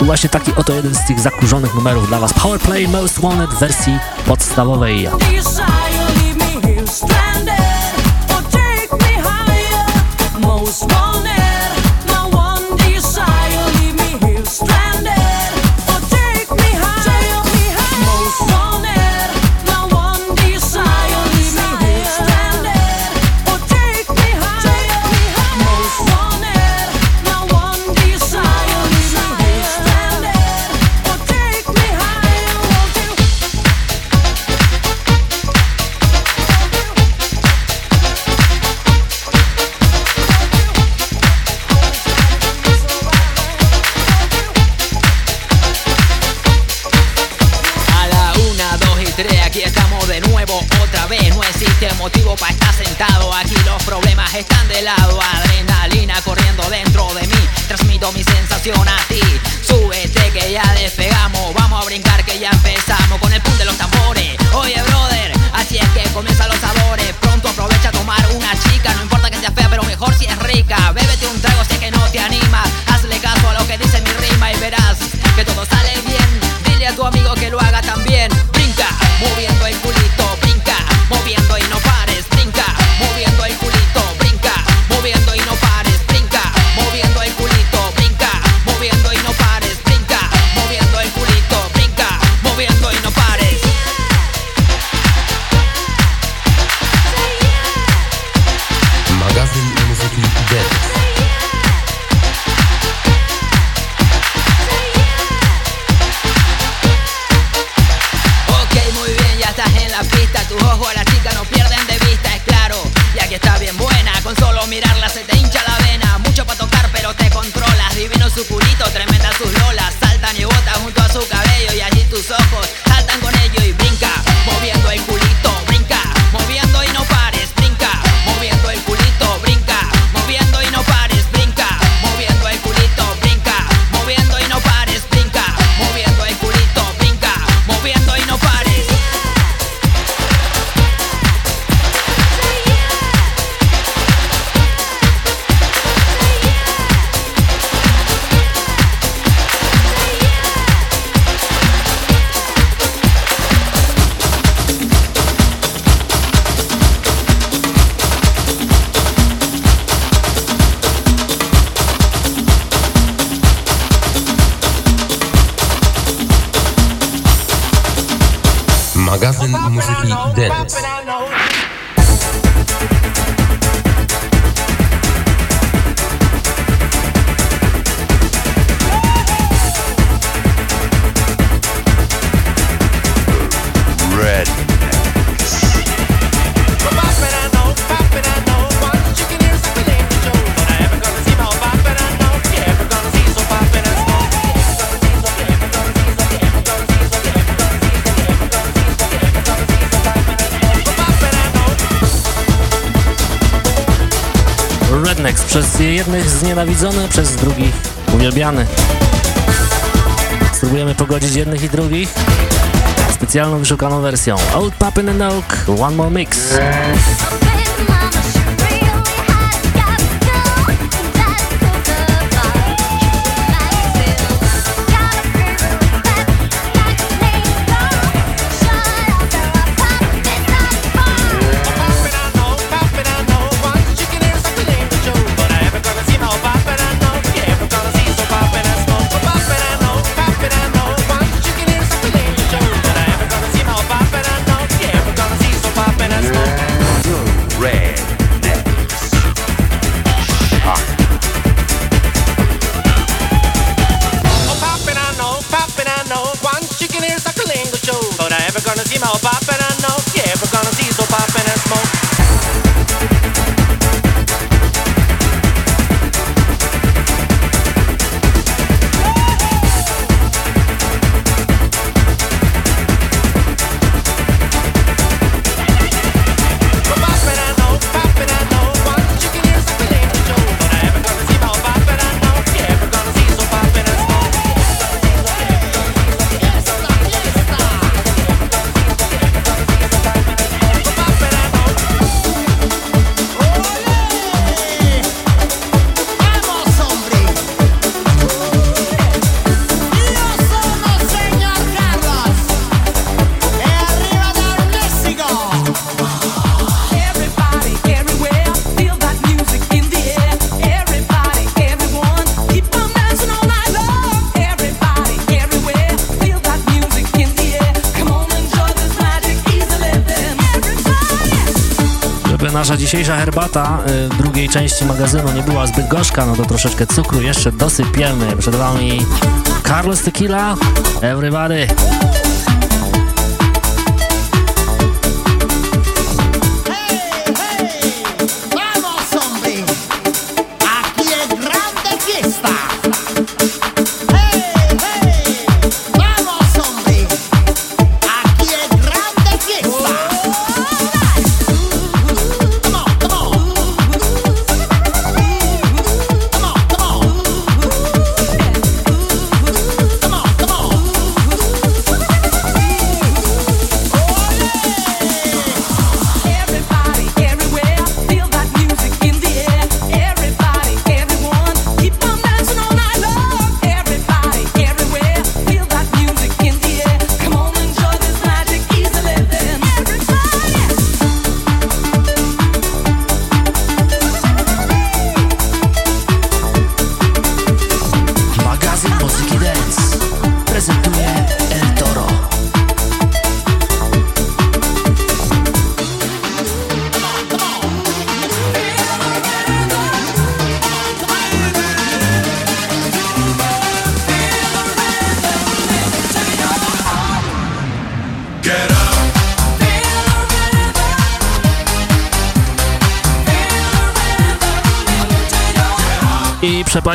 I właśnie taki oto jeden z tych zakurzonych numerów dla Was. Powerplay Most Wanted w wersji podstawowej. znienawidzony, przez drugich uwielbiany. Spróbujemy pogodzić jednych i drugich specjalną wyszukaną wersją. Old Papin and Oak, One More Mix. debata y, drugiej części magazynu nie była zbyt gorzka, no to troszeczkę cukru jeszcze dosypiemy. Przed Wami Carlos Tequila, Everybody.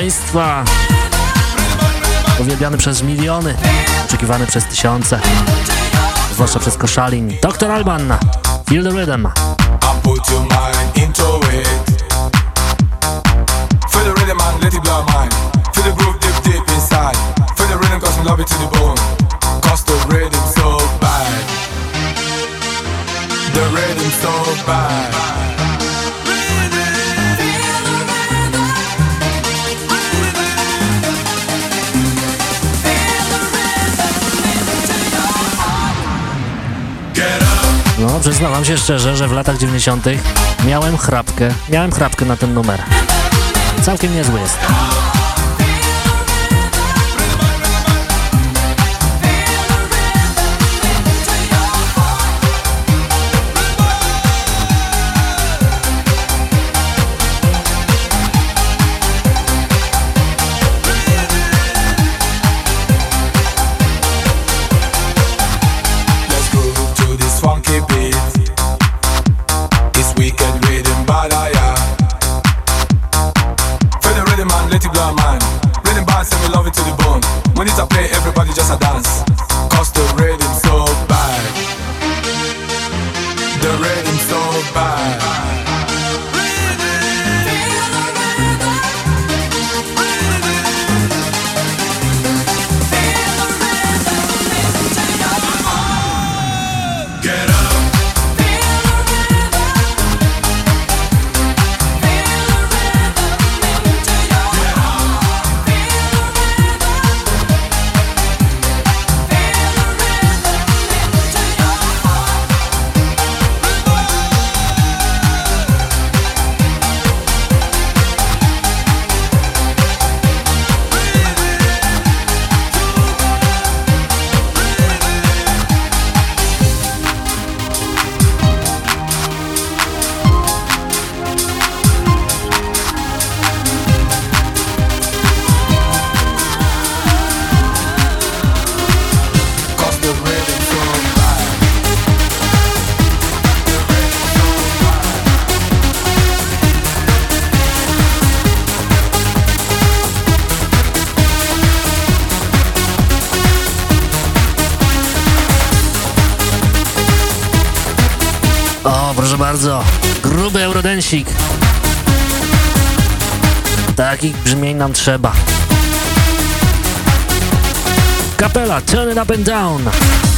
Państwa. Uwielbiany przez miliony, oczekiwany przez tysiące, zwłaszcza przez koszalin. Doktor Alban, Feel the Rhythm. Przyznałam się szczerze, że w latach 90. miałem chrapkę, miałem chrapkę na ten numer. Całkiem niezły jest. trzeba. Kapela Turn It Up and Down.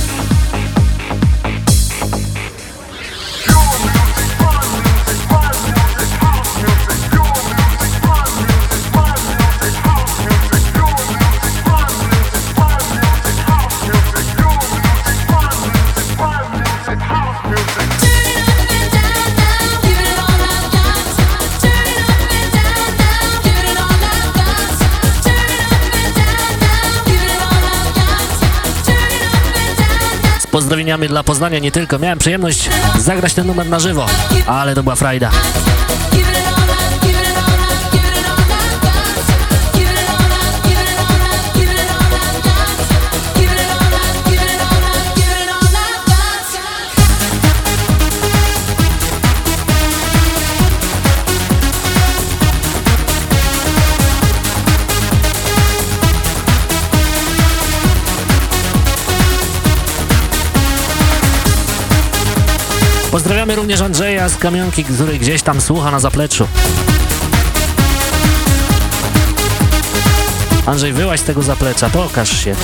Pozdrowieniami dla Poznania nie tylko. Miałem przyjemność zagrać ten numer na żywo, ale to była frajda. Pozdrawiamy również Andrzeja z Kamionki, który gdzieś tam słucha na zapleczu. Andrzej, wyłaź z tego zaplecza, pokaż się.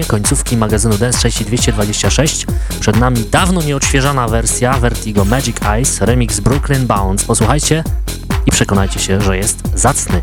Granie końcówki magazynu Dance 6226. Przed nami dawno nieodświeżana wersja Vertigo Magic Eyes remix Brooklyn Bounce. Posłuchajcie i przekonajcie się, że jest zacny.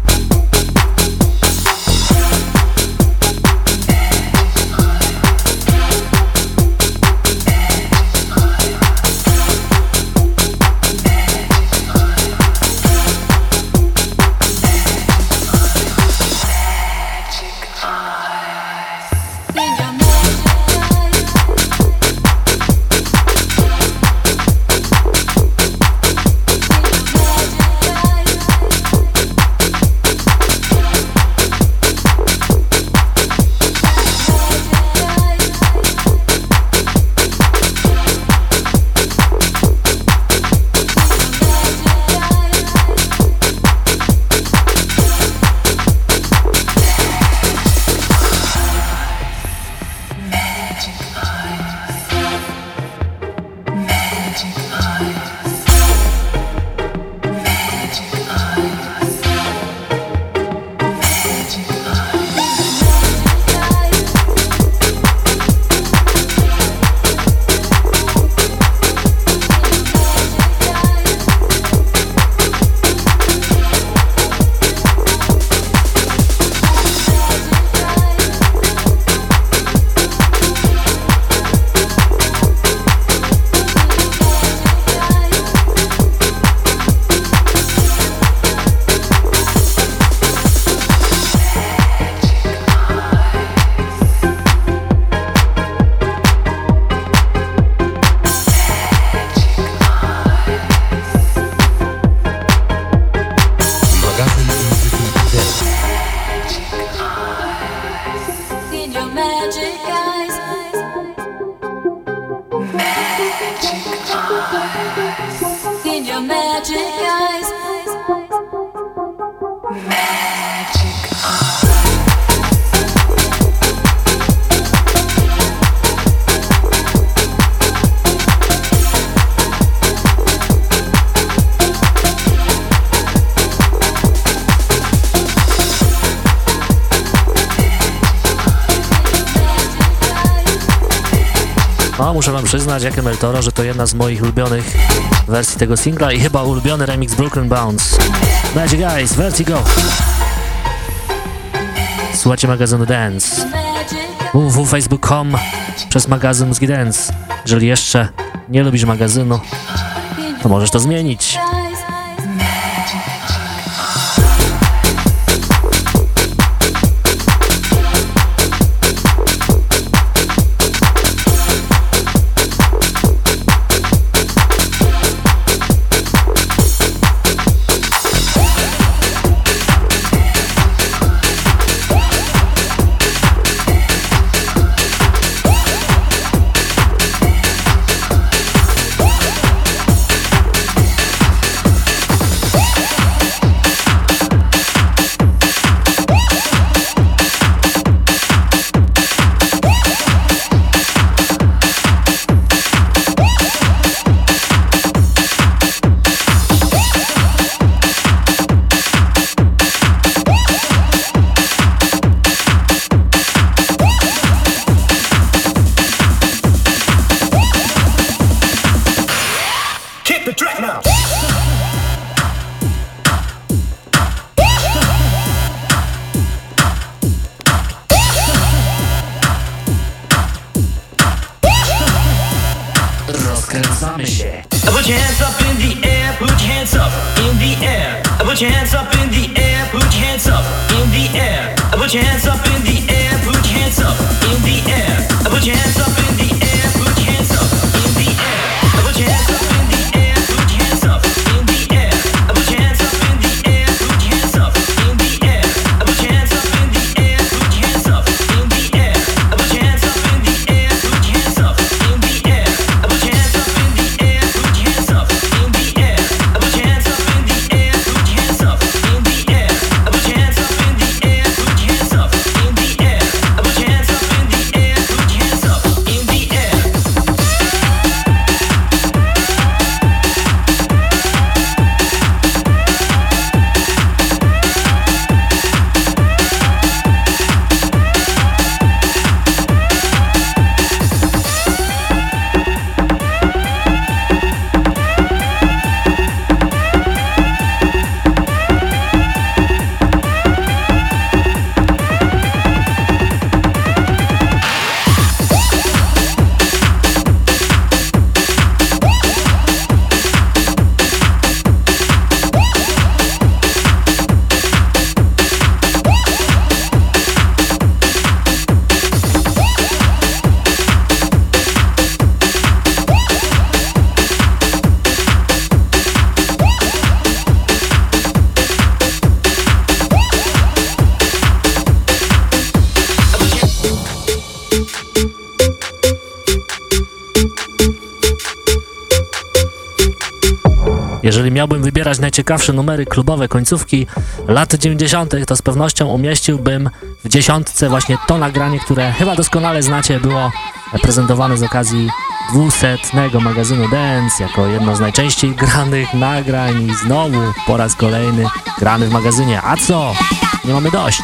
Jackiem El Toro, że to jedna z moich ulubionych wersji tego singla i chyba ulubiony remix Brooklyn Bounce. Magic Eyes, Vertigo! Słuchajcie magazynu Dance. www.facebook.com przez magazyn z Dance. Jeżeli jeszcze nie lubisz magazynu, to możesz to zmienić. miałbym wybierać najciekawsze numery klubowe końcówki lat 90., to z pewnością umieściłbym w dziesiątce właśnie to nagranie, które chyba doskonale znacie, było prezentowane z okazji 200 magazynu Dance jako jedno z najczęściej granych nagrań i znowu po raz kolejny grany w magazynie. A co? Nie mamy dość.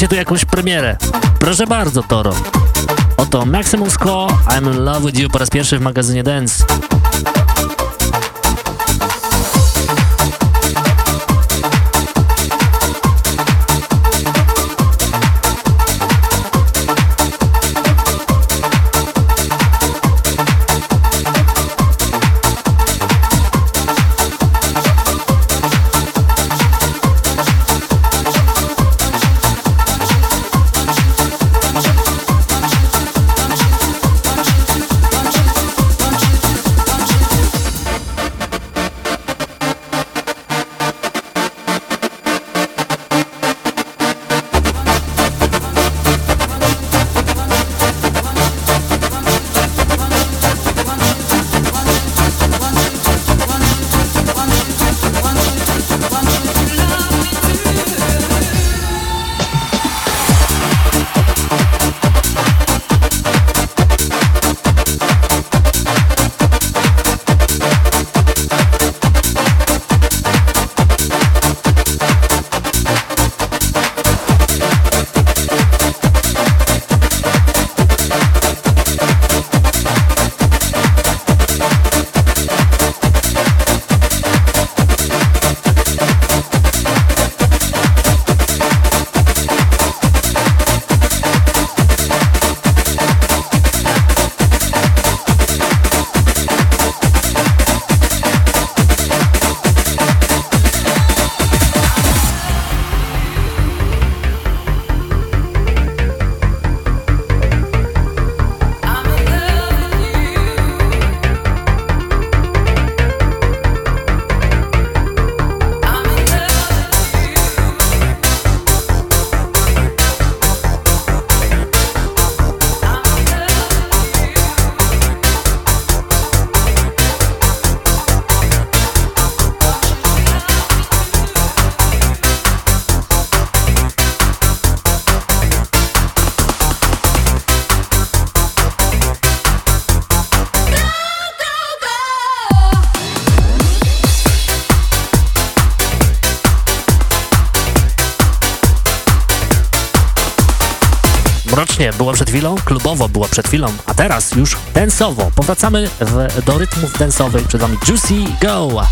Dajcie tu jakąś premierę. Proszę bardzo, Toro. Oto Maximum Score, I'm in love with you po raz pierwszy w magazynie Dance. Chwilą, klubowo było przed chwilą, a teraz już densowo. Powracamy w, do rytmów densowych. Przed wami Juicy Go!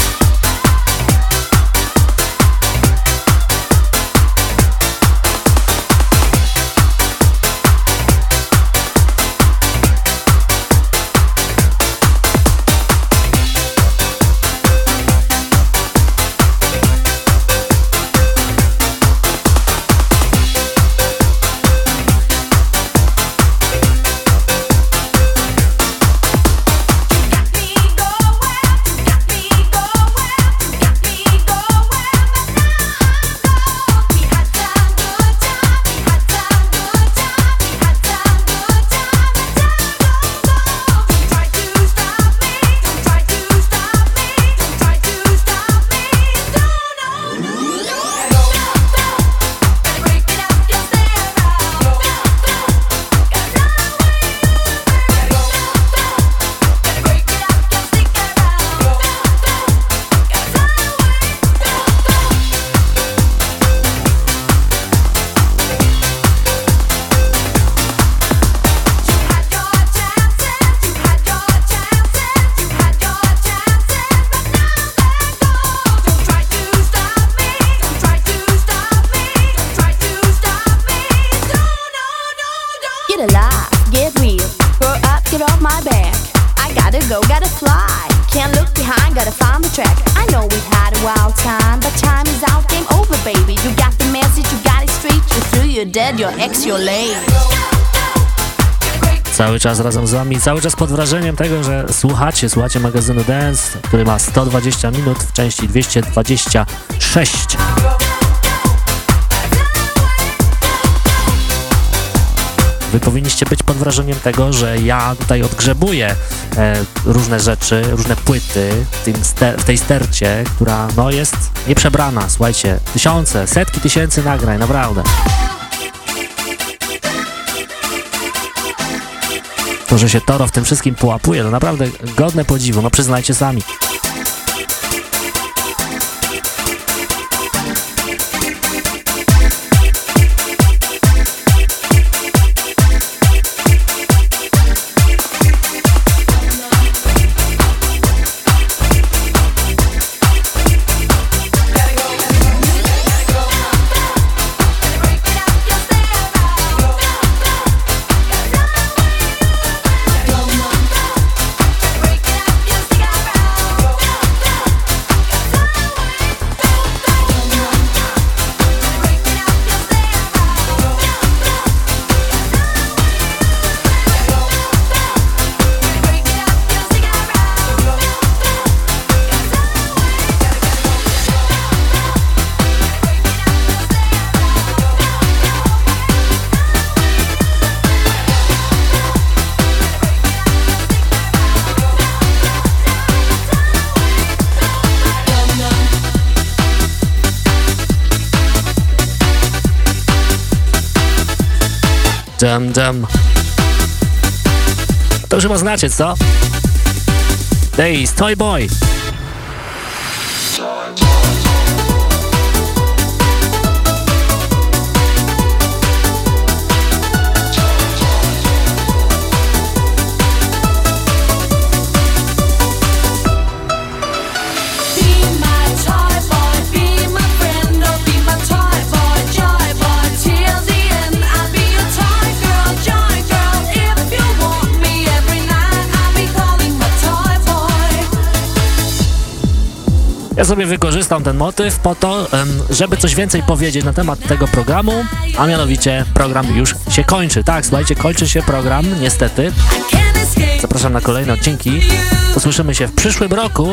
Czas razem z wami, cały czas pod wrażeniem tego, że słuchacie, słuchacie magazynu Dance, który ma 120 minut w części 226. Wy powinniście być pod wrażeniem tego, że ja tutaj odgrzebuję e, różne rzeczy, różne płyty w, ster- w tej stercie, która no jest nieprzebrana. Słuchajcie, tysiące, setki tysięcy nagrań, naprawdę. To, że się Toro w tym wszystkim połapuje, to naprawdę godne podziwu, no przyznajcie sami. Jam Jam. To już chyba znacie, co? Hey, Toy Boy. sobie wykorzystam ten motyw po to, żeby coś więcej powiedzieć na temat tego programu, a mianowicie program już się kończy. Tak, słuchajcie, kończy się program, niestety. Zapraszam na kolejne odcinki. Usłyszymy się w przyszłym roku.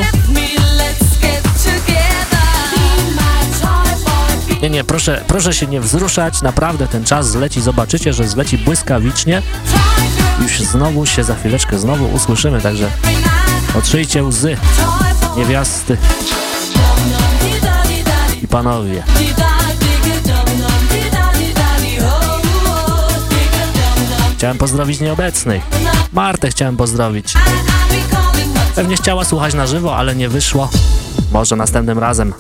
Nie, nie, proszę, proszę się nie wzruszać, naprawdę ten czas zleci, zobaczycie, że zleci błyskawicznie. Już znowu się za chwileczkę znowu usłyszymy, także otrzyjcie łzy niewiasty panowie. Chciałem pozdrowić nieobecnych. Martę chciałem pozdrowić. Pewnie chciała słuchać na żywo, ale nie wyszło. Może następnym razem.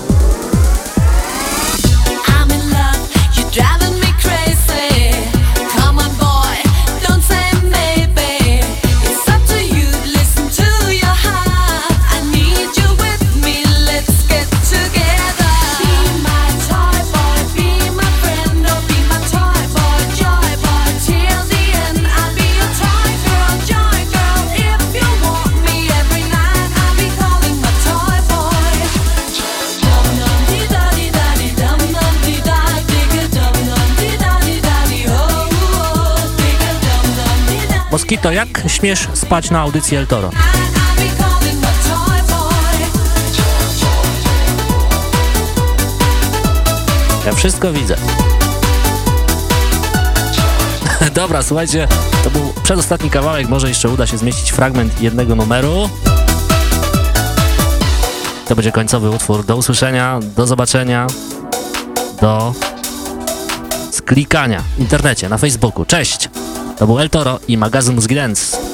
to jak śmiesz spać na audycji El Toro? Ja wszystko widzę. Dobra, słuchajcie, to był przedostatni kawałek, może jeszcze uda się zmieścić fragment jednego numeru. To będzie końcowy utwór. Do usłyszenia, do zobaczenia, do sklikania w internecie, na Facebooku. Cześć! To był El Toro i magazyn z Grens.